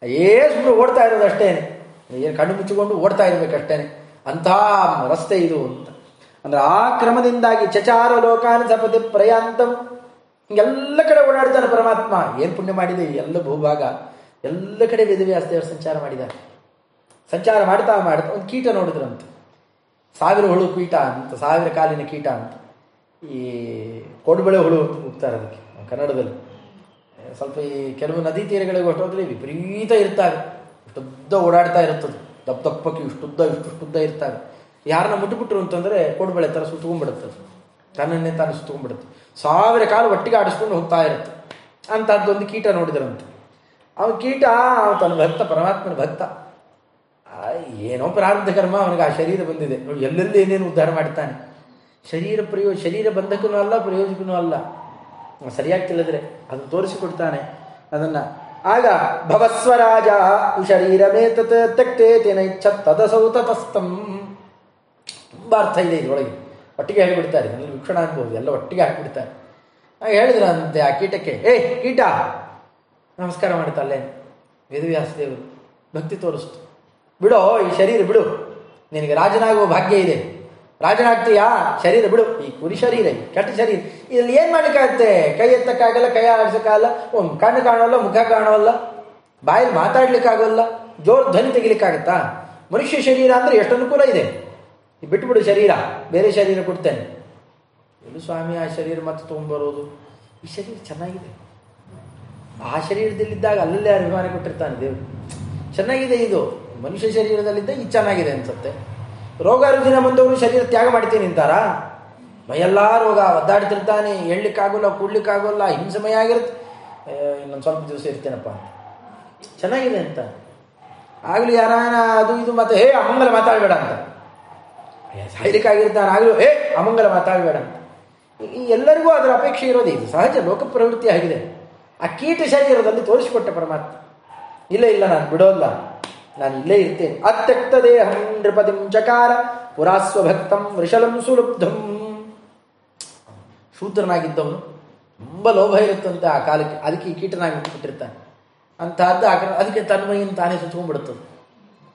S1: ಏ ಸುಮ್ಮನೆ ಓಡ್ತಾ ಇರೋದು ಅಷ್ಟೇ ಏನು ಕಣ್ಣು ಮುಚ್ಚಿಕೊಂಡು ಓಡ್ತಾ ಇರಬೇಕಷ್ಟೇ ಅಂಥ ರಸ್ತೆ ಇದು ಅಂತ. ಅಂದ್ರೆ ಆ ಕ್ರಮದಿಂದಾಗಿ ಚಚಾರ ಲೋಕಾನ ಸಪತಿ ಪ್ರಯಾಂತಂ ಎಲ್ಲ ಕಡೆ ಓಡಾಡ್ತಾನೆ ಪರಮಾತ್ಮ. ಏನು ಪುಣ್ಯ ಮಾಡಿದೆ? ಎಲ್ಲ ಭೂಭಾಗ. ಎಲ್ಲ ಕಡೆ ವೇದವ್ಯಾಸ ದೇವರು ಸಂಚಾರ ಮಾಡಿದ್ದಾರೆ. ಸಂಚಾರ ಮಾಡ್ತಾ ಮಾಡ್ತಾ ಒಂದು ಕೀಟ ನೋಡಿದ್ರಂತ. ಸಾವಿರ ಹುಳು ಕೀಟ ಅಂತ, ಸಾವಿರ ಕಾಲಿನ ಕೀಟ ಅಂತ. ಈ ಕೊಡುಬಳೆ ಹುಳು ಅಂತ ಹೋಗ್ತಾರೆ ಅದಕ್ಕೆ, ಕನ್ನಡದಲ್ಲಿ. ಸ್ವಲ್ಪ ಈ ಕೆಲವು ನದಿ ತೀರಗಳಿಗೆ ಹೊಟ್ಟೋದ್ರೆ ವಿಪರೀತ ಇರ್ತಾರೆ ಇಷ್ಟುದ್ದ ಓಡಾಡ್ತಾ ಇರ್ತದೆ ದಪ್ಪ ದಪ್ಪಕ್ಕೆ ಇಷ್ಟುದ್ದ ಇಷ್ಟುದ್ದ ಇರ್ತಾರೆ ಯಾರನ್ನ ಮುಟ್ಟಿಬಿಟ್ರು ಅಂತಂದ್ರೆ ಕೊಡುಬಳೆ ಥರ ಸುತ್ತಕೊಂಡ್ಬಿಡುತ್ತದೆ ತನ್ನನ್ನೇ ತಾನು ಸುತ್ಕೊಂಡ್ಬಿಡುತ್ತೆ ಸಾವಿರ ಕಾಲು ಒಟ್ಟಿಗೆ ಆಡಿಸ್ಕೊಂಡು ಹೋಗ್ತಾ ಇರುತ್ತೆ. ಅಂತದ್ದೊಂದು ಕೀಟ ನೋಡಿದ್ರಂತೆ. ಅವನ ಕೀಟ ತನ್ನ ಭಕ್ತ, ಪರಮಾತ್ಮನ ಭಕ್ತ. ಏನೋ ಪ್ರಾರಬ್ಧ ಕರ್ಮ ಅವನಿಗೆ ಆ ಶರೀರ ಬಂದಿದೆ. ನೋಡಿ, ಎಲ್ಲೆಲ್ಲಿ ಏನೇನು ಉದ್ಧಾರ ಮಾಡ್ತಾನೆ. ಶರೀರ ಪ್ರಯೋ, ಶರೀರ ಬಂಧಕನೂ ಅಲ್ಲ, ಪ್ರಯೋಜಕನೂ ಅಲ್ಲ. ಸರಿಯಾಗಿ ತಿಳಿದ್ರೆ ಅದು ತೋರಿಸಿಕೊಡ್ತಾನೆ ಅದನ್ನ. ಆಗ ಭವಸ್ವರಾಜ ಶರೀರಮೇತತ್ ತಕ್ತೇ ತೇನೆ ತದಸೌ ತತಸ್ತಂ ತುಂಬ ಅರ್ಥ ಇದೆ ಇದರೊಳಗೆ. ಒಟ್ಟಿಗೆ ಹೇಳಿಬಿಡ್ತಾರೆ ಅಲ್ಲಿ ವೀಕ್ಷಣ ಅನ್ಬೋದು ಎಲ್ಲ ಒಟ್ಟಿಗೆ ಹಾಕಿಬಿಡ್ತಾರೆ. ಆಗ ಹೇಳಿದ್ರಂತೆ ಆ ಕೀಟಕ್ಕೆ, ಏ, ಕೀಟ! ನಮಸ್ಕಾರ ಮಾಡ್ತಾ ಅಲ್ಲೇ ವೇದವ್ಯಾಸ ದೇವರು ಭಕ್ತಿ ತೋರಿಸ್ತು. ಬಿಡೋ ಈ ಶರೀರ ಬಿಡು. ನಿನಗೆ ರಾಜನಾಗುವ ಭಾಗ್ಯ ಇದೆ. ರಾಜನಾಗ್ತೀಯಾ? ಶರೀರ ಬಿಡು. ಈ ಕುರಿ ಶರೀರ, ಈ ಕೆಟ್ಟ ಶರೀರ ಇಲ್ಲಿ ಏನು ಮಾಡಲಿಕ್ಕಾಗುತ್ತೆ? ಕೈ ಎತ್ತಕ್ಕಾಗಲ್ಲ, ಕೈ ಆಡಿಸೋಕ್ಕಾಗಲ್ಲ, ಒಂದು ಕಣ್ಣು ಕಾಣೋಲ್ಲ, ಮುಖ ಕಾಣೋಲ್ಲ, ಬಾಯಲ್ಲಿ ಮಾತಾಡ್ಲಿಕ್ಕಾಗೋಲ್ಲ, ಜೋರು ಧ್ವನಿ ತೆಗಿಲಿಕ್ಕಾಗತ್ತಾ? ಮನುಷ್ಯ ಶರೀರ ಅಂದರೆ ಎಷ್ಟು ಅನುಕೂಲ ಇದೆ. ಬಿಟ್ಬಿಡು ಶರೀರ, ಬೇರೆ ಶರೀರ ಕೊಡ್ತೇನೆ. ಎಲ್ಲೂ ಸ್ವಾಮಿ, ಆ ಶರೀರ ಮತ್ತೆ ತೊಗೊಂಡ್ಬರೋದು? ಈ ಶರೀರ ಚೆನ್ನಾಗಿದೆ. ಆ ಶರೀರದಲ್ಲಿದ್ದಾಗ ಅಲ್ಲಲ್ಲೇ ಅಭಿಮಾನ ಕೊಟ್ಟಿರ್ತಾನೆ ದೇವರು. ಚೆನ್ನಾಗಿದೆ ಇದು. ಮನುಷ್ಯ ಶರೀರದಲ್ಲಿದ್ದ ಇದು ಚೆನ್ನಾಗಿದೆ ಅನ್ಸುತ್ತೆ. ರೋಗ ರುಜಿನ ಬಂದವರು ಶರೀರ ತ್ಯಾಗ ಮಾಡ್ತೀನಿ ಅಂತಾರಾ? ಮೈಯೆಲ್ಲ ರೋಗ ಒದ್ದಾಡ್ತಿರ್ತಾನೆ, ಹೇಳಲಿಕ್ಕಾಗೋಲ್ಲ, ಕೂಡ್ಲಿಕ್ಕಾಗೋಲ್ಲ, ಹಿಂಸಮಯ ಆಗಿರುತ್ತೆ. ಇನ್ನೊಂದು ಸ್ವಲ್ಪ ದಿವಸ ಇರ್ತೇನಪ್ಪ ಅಂತ. ಚೆನ್ನಾಗಿದೆ ಅಂತ. ಆಗಲಿ ಯಾರಾನ ಅದು ಇದು ಮತ್ತೆ, ಹೇ ಅಮಂಗಲ ಮಾತಾಡಬೇಡ ಅಂತ. ಸಾಯ್ಲಿಕ್ಕಾಗಿರ್ತಾನೆ ಆಗಲೂ ಏ ಅಮಂಗಲ ಮಾತಾಡಬೇಡ ಅಂತ. ಎಲ್ಲರಿಗೂ ಅದರ ಅಪೇಕ್ಷೆ ಇರೋದೇ ಇದು. ಸಹಜ ಲೋಕ ಪ್ರವೃತ್ತಿ ಆಗಿದೆ. ಆ ಕೀಟ ಶರೀರದಲ್ಲಿ ತೋರಿಸಿಕೊಟ್ಟ ಪರಮಾತ್ಮ. ಇಲ್ಲ ಇಲ್ಲ, ನಾನು ಬಿಡೋಲ್ಲ. ನಾನು ಇಲ್ಲೇ ಇರ್ತೇನೆ. ಅತ್ಯಕ್ತ ದೇಹಂ ನೃಪತಿಂ ಚಕಾರ ಪುರಾಸ್ವಭಕ್ತಂ ವೃಷಲಂ ಸುಲುಬ್ಧಂ. ಶೂದ್ರನಾಗಿದ್ದವನು ತುಂಬ ಲೋಭ ಇರುತ್ತಂತೆ ಆ ಕಾಲಕ್ಕೆ. ಅದಕ್ಕೆ ಈ ಕೀಟನಾಗಿ ಬಿಟ್ಟಿರ್ತಾನೆ ಅಂತಹದ್ದು ಅದಕ್ಕೆ ತನ್ಮಯಿಂದ ತಾನೇ ಸುತ್ಕೊಂಡ್ಬಿಡುತ್ತದೆ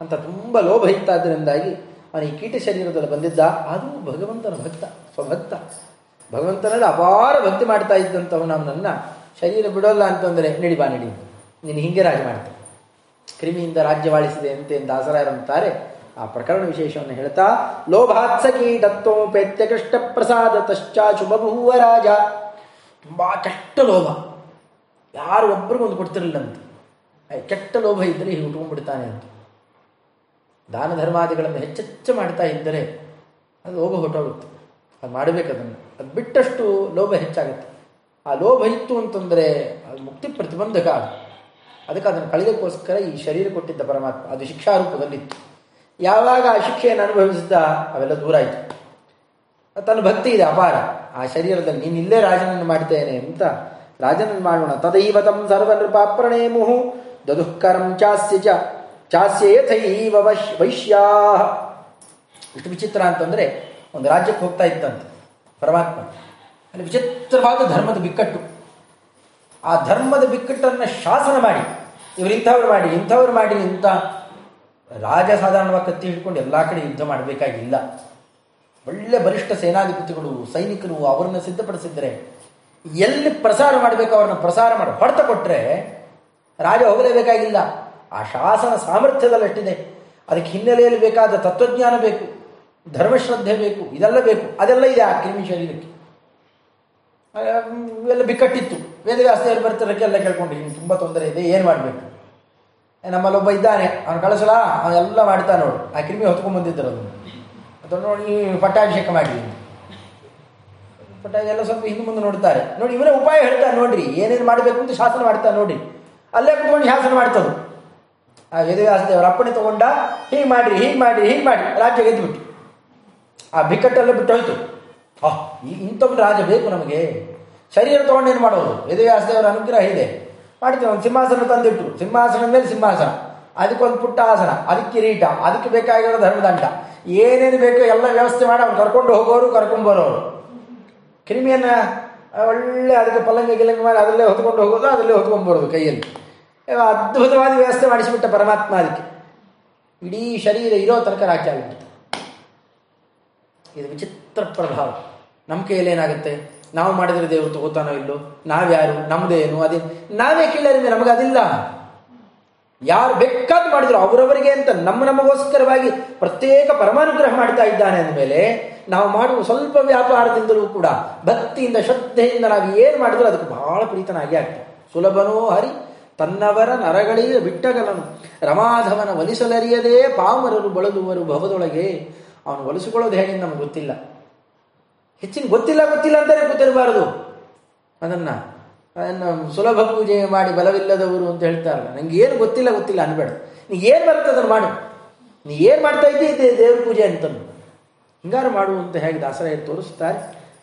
S1: ಅಂತ ತುಂಬ ಲೋಭ ಇತ್ತಾದ್ದರಿಂದಾಗಿ ಅವನು ಈ ಕೀಟ ಶರೀರದಲ್ಲಿ ಬಂದಿದ್ದ, ಅದು ಭಗವಂತನ ಭಕ್ತ, ಸ್ವಭಕ್ತ. ಭಗವಂತನಲ್ಲಿ ಅಪಾರ ಭಕ್ತಿ ಮಾಡ್ತಾ ಇದ್ದಂಥವನು ನನ್ನ ಶರೀರ ಬಿಡೋಲ್ಲ ಅಂತಂದರೆ ನಡಿ ಬಾ, ನಡಿ. ನೀನು ಹಿಂಗೆ ರಾಜ ಮಾಡ್ತೀನಿ ಕ್ರಿಮಿಯಿಂದ ರಾಜ್ಯವಾಳಿಸಿದೆ ಅಂತೆ ದಾಸರಾಯರಂತಾರೆ ಆ ಪ್ರಕರಣ ವಿಶೇಷವನ್ನು ಹೇಳ್ತಾ ಲೋಭಾತ್ಸ ಕೀಟತ್ವೋಪೇತ್ಯ ಕೃಷ್ಣ ಪ್ರಸಾದ ತಶ್ಚಾಶುಭಭೂವ ರಾಜ. ತುಂಬ ಕೆಟ್ಟ ಲೋಭ. ಯಾರು ಒಬ್ರಿಗೊಂದು ಒಂದು ಕೊಡ್ತಿರಲಿಲ್ಲಂತೆ ಆ ಕೆಟ್ಟ ಲೋಭ ಇದ್ದರೆ ಹೀಗೆ ಉಟ್ಕೊಂಡ್ಬಿಡ್ತಾನೆ ಅಂತ. ದಾನ ಧರ್ಮಾದಿಗಳನ್ನು ಹೆಚ್ಚೆಚ್ಚು ಮಾಡ್ತಾ ಇದ್ದರೆ ಅದು ಲೋಭ ಹೊಟ್ಟೋಗುತ್ತೆ ಅದು ಮಾಡಬೇಕು ಅದನ್ನು. ಅದು ಬಿಟ್ಟಷ್ಟು ಲೋಭ ಹೆಚ್ಚಾಗುತ್ತೆ. ಆ ಲೋಭ ಇತ್ತು ಅಂತಂದರೆ ಅದು ಮುಕ್ತಿ ಪ್ರತಿಬಂಧಕ ಅದು ಅದಕ್ಕೆ ಅದನ್ನು ಕಳೆದಕ್ಕೋಸ್ಕರ ಈ ಶರೀರ ಕೊಟ್ಟಿದ್ದ ಪರಮಾತ್ಮ, ಅದು ಶಿಕ್ಷಾ ರೂಪದಲ್ಲಿತ್ತು ಯಾವಾಗ ಆ ಶಿಕ್ಷೆಯನ್ನು ಅನುಭವಿಸಿದ್ದ ಅವೆಲ್ಲ ದೂರ ಆಯಿತು. ತನ್ನ ಭಕ್ತಿ ಇದೆ, ಅಪಾರ. ಆ ಶರೀರದಲ್ಲಿ ನೀನು ಇಲ್ಲೇ ರಾಜನನ್ನು ಮಾಡ್ತೇನೆ ಅಂತ ರಾಜನನ್ನು ಮಾಡೋಣ. ತದೈವತಂ ಸರ್ವನೃಪ ಪ್ರಣೇಮುಹು ದದುಃಕರಂ ಚಾಸ್ಯ ಚ. ಚಾಸ್ಯ ಯಥೈವ ವಶ್ ವೈಶ್ಯಾ ಇಷ್ಟು ವಿಚಿತ್ರ ಅಂತಂದರೆ ಒಂದು ರಾಜ್ಯಕ್ಕೆ ಹೋಗ್ತಾ ಇದ್ದಂತೆ, ಪರಮಾತ್ಮ. ಅಲ್ಲಿ ವಿಚಿತ್ರವಾದ ಧರ್ಮದ ಬಿಕ್ಕಟ್ಟು. ಆ ಧರ್ಮದ ಬಿಕ್ಕಟ್ಟನ್ನು ಶಾಸನ ಮಾಡಿ, ಇವರು ಇಂಥವ್ರು ಮಾಡಿ ಇಂಥವ್ರು ಮಾಡಿ ಇಂಥ ರಾಜ ಸಾಧಾರಣವಾಗಿ ಕತ್ತಿ ಹಿಡ್ಕೊಂಡು ಎಲ್ಲ ಕಡೆ ಯುದ್ಧ ಮಾಡಬೇಕಾಗಿಲ್ಲ. ಒಳ್ಳೆ ಬಲಿಷ್ಠ ಸೇನಾಧಿಪತಿಗಳು, ಸೈನಿಕರು ಅವರನ್ನು ಸಿದ್ಧಪಡಿಸಿದ್ರೆ ಎಲ್ಲಿ ಪ್ರಸಾರ ಮಾಡಬೇಕು ಅವ್ರನ್ನ ಪ್ರಸಾರ ಮಾಡಿ. ಹೊಡೆತ ಕೊಟ್ಟರೆ ರಾಜ ಹೋಗಲೇಬೇಕಾಗಿಲ್ಲ. ಆ ಶಾಸನ ಸಾಮರ್ಥ್ಯದಲ್ಲಷ್ಟಿದೆ ಅದಕ್ಕೆ ಹಿನ್ನೆಲೆಯಲ್ಲಿ ಬೇಕಾದ ತತ್ವಜ್ಞಾನ ಬೇಕು, ಧರ್ಮಶ್ರದ್ಧೆ ಬೇಕು, ಇದೆಲ್ಲ ಬೇಕು. ಅದೆಲ್ಲ ಇದೆ ಆ ಕ್ರಿಮಿ ಶರೀರಕ್ಕೆ. ಇವೆಲ್ಲ ಬಿಕ್ಕಟ್ಟಿತ್ತು. ವೇದವ್ಯಾಸದೇವರು ಬರ್ತಿರೋಕ್ಕೆಲ್ಲ ಕೇಳ್ಕೊಂಡು ಹಿಂಗೆ ತುಂಬ ತೊಂದರೆ ಇದೆ, ಏನು ಮಾಡಬೇಕು? ನಮ್ಮಲ್ಲಿ ಒಬ್ಬ ಇದ್ದಾನೆ, ಅವನು ಕಳಿಸಲ ಅವನೆಲ್ಲ ಮಾಡ್ತಾ ನೋಡು. ಆ ಕ್ರಿಮಿ ಹೊತ್ಕೊಂಡ್ ಬಂದಿದ್ದರು ಅದನ್ನು. ಅದನ್ನು ನೋಡಿ ಪಟ್ಟಾಭಿಷೇಕ ಮಾಡಿ ಪಟ್ಟಾಭಿ ಎಲ್ಲ ಸ್ವಲ್ಪ ಹಿಂದೆ ಮುಂದೆ ನೋಡ್ತಾರೆ. ನೋಡಿ, ಇವರೇ ಉಪಾಯ ಹೇಳ್ತಾರೆ, ನೋಡ್ರಿ, ಏನೇನು ಮಾಡಬೇಕು ಅಂತ ಶಾಸನ ಮಾಡ್ತಾರೆ, ನೋಡಿ. ಅಲ್ಲೇ ಕುತ್ಕೊಂಡು ಶಾಸನ ಮಾಡ್ತದು. ಆ ವೇದವ್ಯಾಸದೇವರ ಅಪ್ಪಣೆ ತಗೊಂಡ, ಹೀಗೆ ಮಾಡ್ರಿ, ಹೀಗೆ ಮಾಡಿ ಹೀಗೆ ಮಾಡಿ ರಾಜ್ಯ ಗೆದ್ದುಬಿಟ್ಟು ಆ ಬಿಕ್ಕಟ್ಟೆಲ್ಲ ಬಿಟ್ಟು ಹೋಯ್ತು. ಆ, ಈ ಇಂಥೊಬ್ಬ ರಾಜ ಬೇಕು ನಮಗೆ. ಶರೀರ ತಗೊಂಡೇನು ಮಾಡೋದು? ವೇದವ್ಯಾಸದೇವರ ಅನುಗ್ರಹ ಇದೆ. ಮಾಡ್ತೀವಿ, ಒಂದು ಸಿಂಹಾಸನ ತಂದಿಟ್ಟು ಸಿಂಹಾಸನದ ಮೇಲೆ ಸಿಂಹಾಸನ. ಅದಕ್ಕೊಂದು ಪುಟ್ಟ ಆಸನ ಅದಕ್ಕೆ ಕಿರೀಟ, ಅದಕ್ಕೆ ಬೇಕಾಗಿರೋ ಧರ್ಮದಂಡ. ಏನೇನು ಬೇಕೋ ಎಲ್ಲ ವ್ಯವಸ್ಥೆ ಮಾಡಿ, ಅವ್ನು ಕರ್ಕೊಂಡು ಹೋಗೋರು, ಕರ್ಕೊಂಡು ಬರೋರು. ಕ್ರಿಮಿಯನ್ನ ಒಳ್ಳೆ ಅದಕ್ಕೆ ಪಲ್ಲಂಗ ಗಿಲಂಗ ಮಾಡಿ ಅದರಲ್ಲೇ ಹೊತ್ಕೊಂಡು ಹೋಗೋದು, ಅದರಲ್ಲೇ ಹೊತ್ಕೊಂಡು ಬರೋದು ಕೈಯಲ್ಲಿ. ಅದ್ಭುತವಾದ ವ್ಯವಸ್ಥೆ ಮಾಡಿಸಿಬಿಟ್ಟ ಪರಮಾತ್ಮ ಅದಕ್ಕೆ. ಇಡೀ ಶರೀರ ಇರೋ ತನಕ ರಾಜ್ಯ ಆಗಿಬಿಡ್ತು. ಇದು ವಿಚಿತ್ರ ಪ್ರಭಾವ. ನಮ್ಮ ಕೈಯಲ್ಲಿ ಏನಾಗುತ್ತೆ? ನಾವು ಮಾಡಿದ್ರೆ ದೇವರು ತಗೋತಾನೋ ಇಲ್ಲೋ? ನಾವ್ಯಾರು? ನಮ್ದೇನು? ಅದೇ, ನಾವೇ ಕೇಳಿದ್ರೆ ನಮಗೆ ಅದಿಲ್ಲ. ಯಾರು ಬೇಕಾದ್ ಮಾಡಿದ್ರು ಅವರವರಿಗೆ ಅಂತ ನಮ್ಮ ನಮಗೋಸ್ಕರವಾಗಿ ಪ್ರತ್ಯೇಕ ಪರಮಾನುಗ್ರಹ ಮಾಡ್ತಾ ಇದ್ದಾನೆ ಅಂದಮೇಲೆ ನಾವು ಮಾಡುವ ಸ್ವಲ್ಪ ವ್ಯಾಪಾರದಿಂದಲೂ ಕೂಡ ಭಕ್ತಿಯಿಂದ, ಶ್ರದ್ಧೆಯಿಂದ ನಾವು ಏನು ಮಾಡಿದ್ರು ಅದಕ್ಕೆ ಬಹಳ ಪ್ರೀತನಾಗಿ ಆಗ್ತದೆ ಸುಲಭನೋ ಹರಿ ತನ್ನವರ ನರಗಳಿಗೆ ಬಿಟ್ಟಗಲನು. ರಮಾಧವನ ಒಲಿಸಲರಿಯದೇ ಪಾಮರರು ಬಳಲುವರು ಭವದೊಳಗೆ. ಅವನು ಒಲಿಸಿಕೊಳ್ಳೋದು ಹೇಗೆ ನಮ್ಗೆ ಗೊತ್ತಿಲ್ಲ. ಹೆಚ್ಚಿನ ಗೊತ್ತಿಲ್ಲ ಗೊತ್ತಿಲ್ಲ ಅಂತಾನೆ ಗೊತ್ತಿರಬಾರದು ಅದನ್ನ, ಅದನ್ನು ಸುಲಭ ಪೂಜೆ ಮಾಡಿ ಬಲವಿಲ್ಲದವರು ಅಂತ ಹೇಳ್ತಾರಲ್ಲ, ನಂಗೆ ಏನು ಗೊತ್ತಿಲ್ಲ ಗೊತ್ತಿಲ್ಲ ಅನ್ಬೇಡ. ನೀ ಏನು ಬರುತ್ತೆ ಅದನ್ನು ಮಾಡು. ನೀ ಏನು ಮಾಡ್ತಾ ಇದ್ದೀ ಇದೆ ದೇವ್ರ ಪೂಜೆ ಅಂತಂದು. ಹಿಂಗಾರು ಮಾಡು ಅಂತ ಹೇಗೆ ದಾಸರಾಯರು ತೋರಿಸ್ತಾರೆ.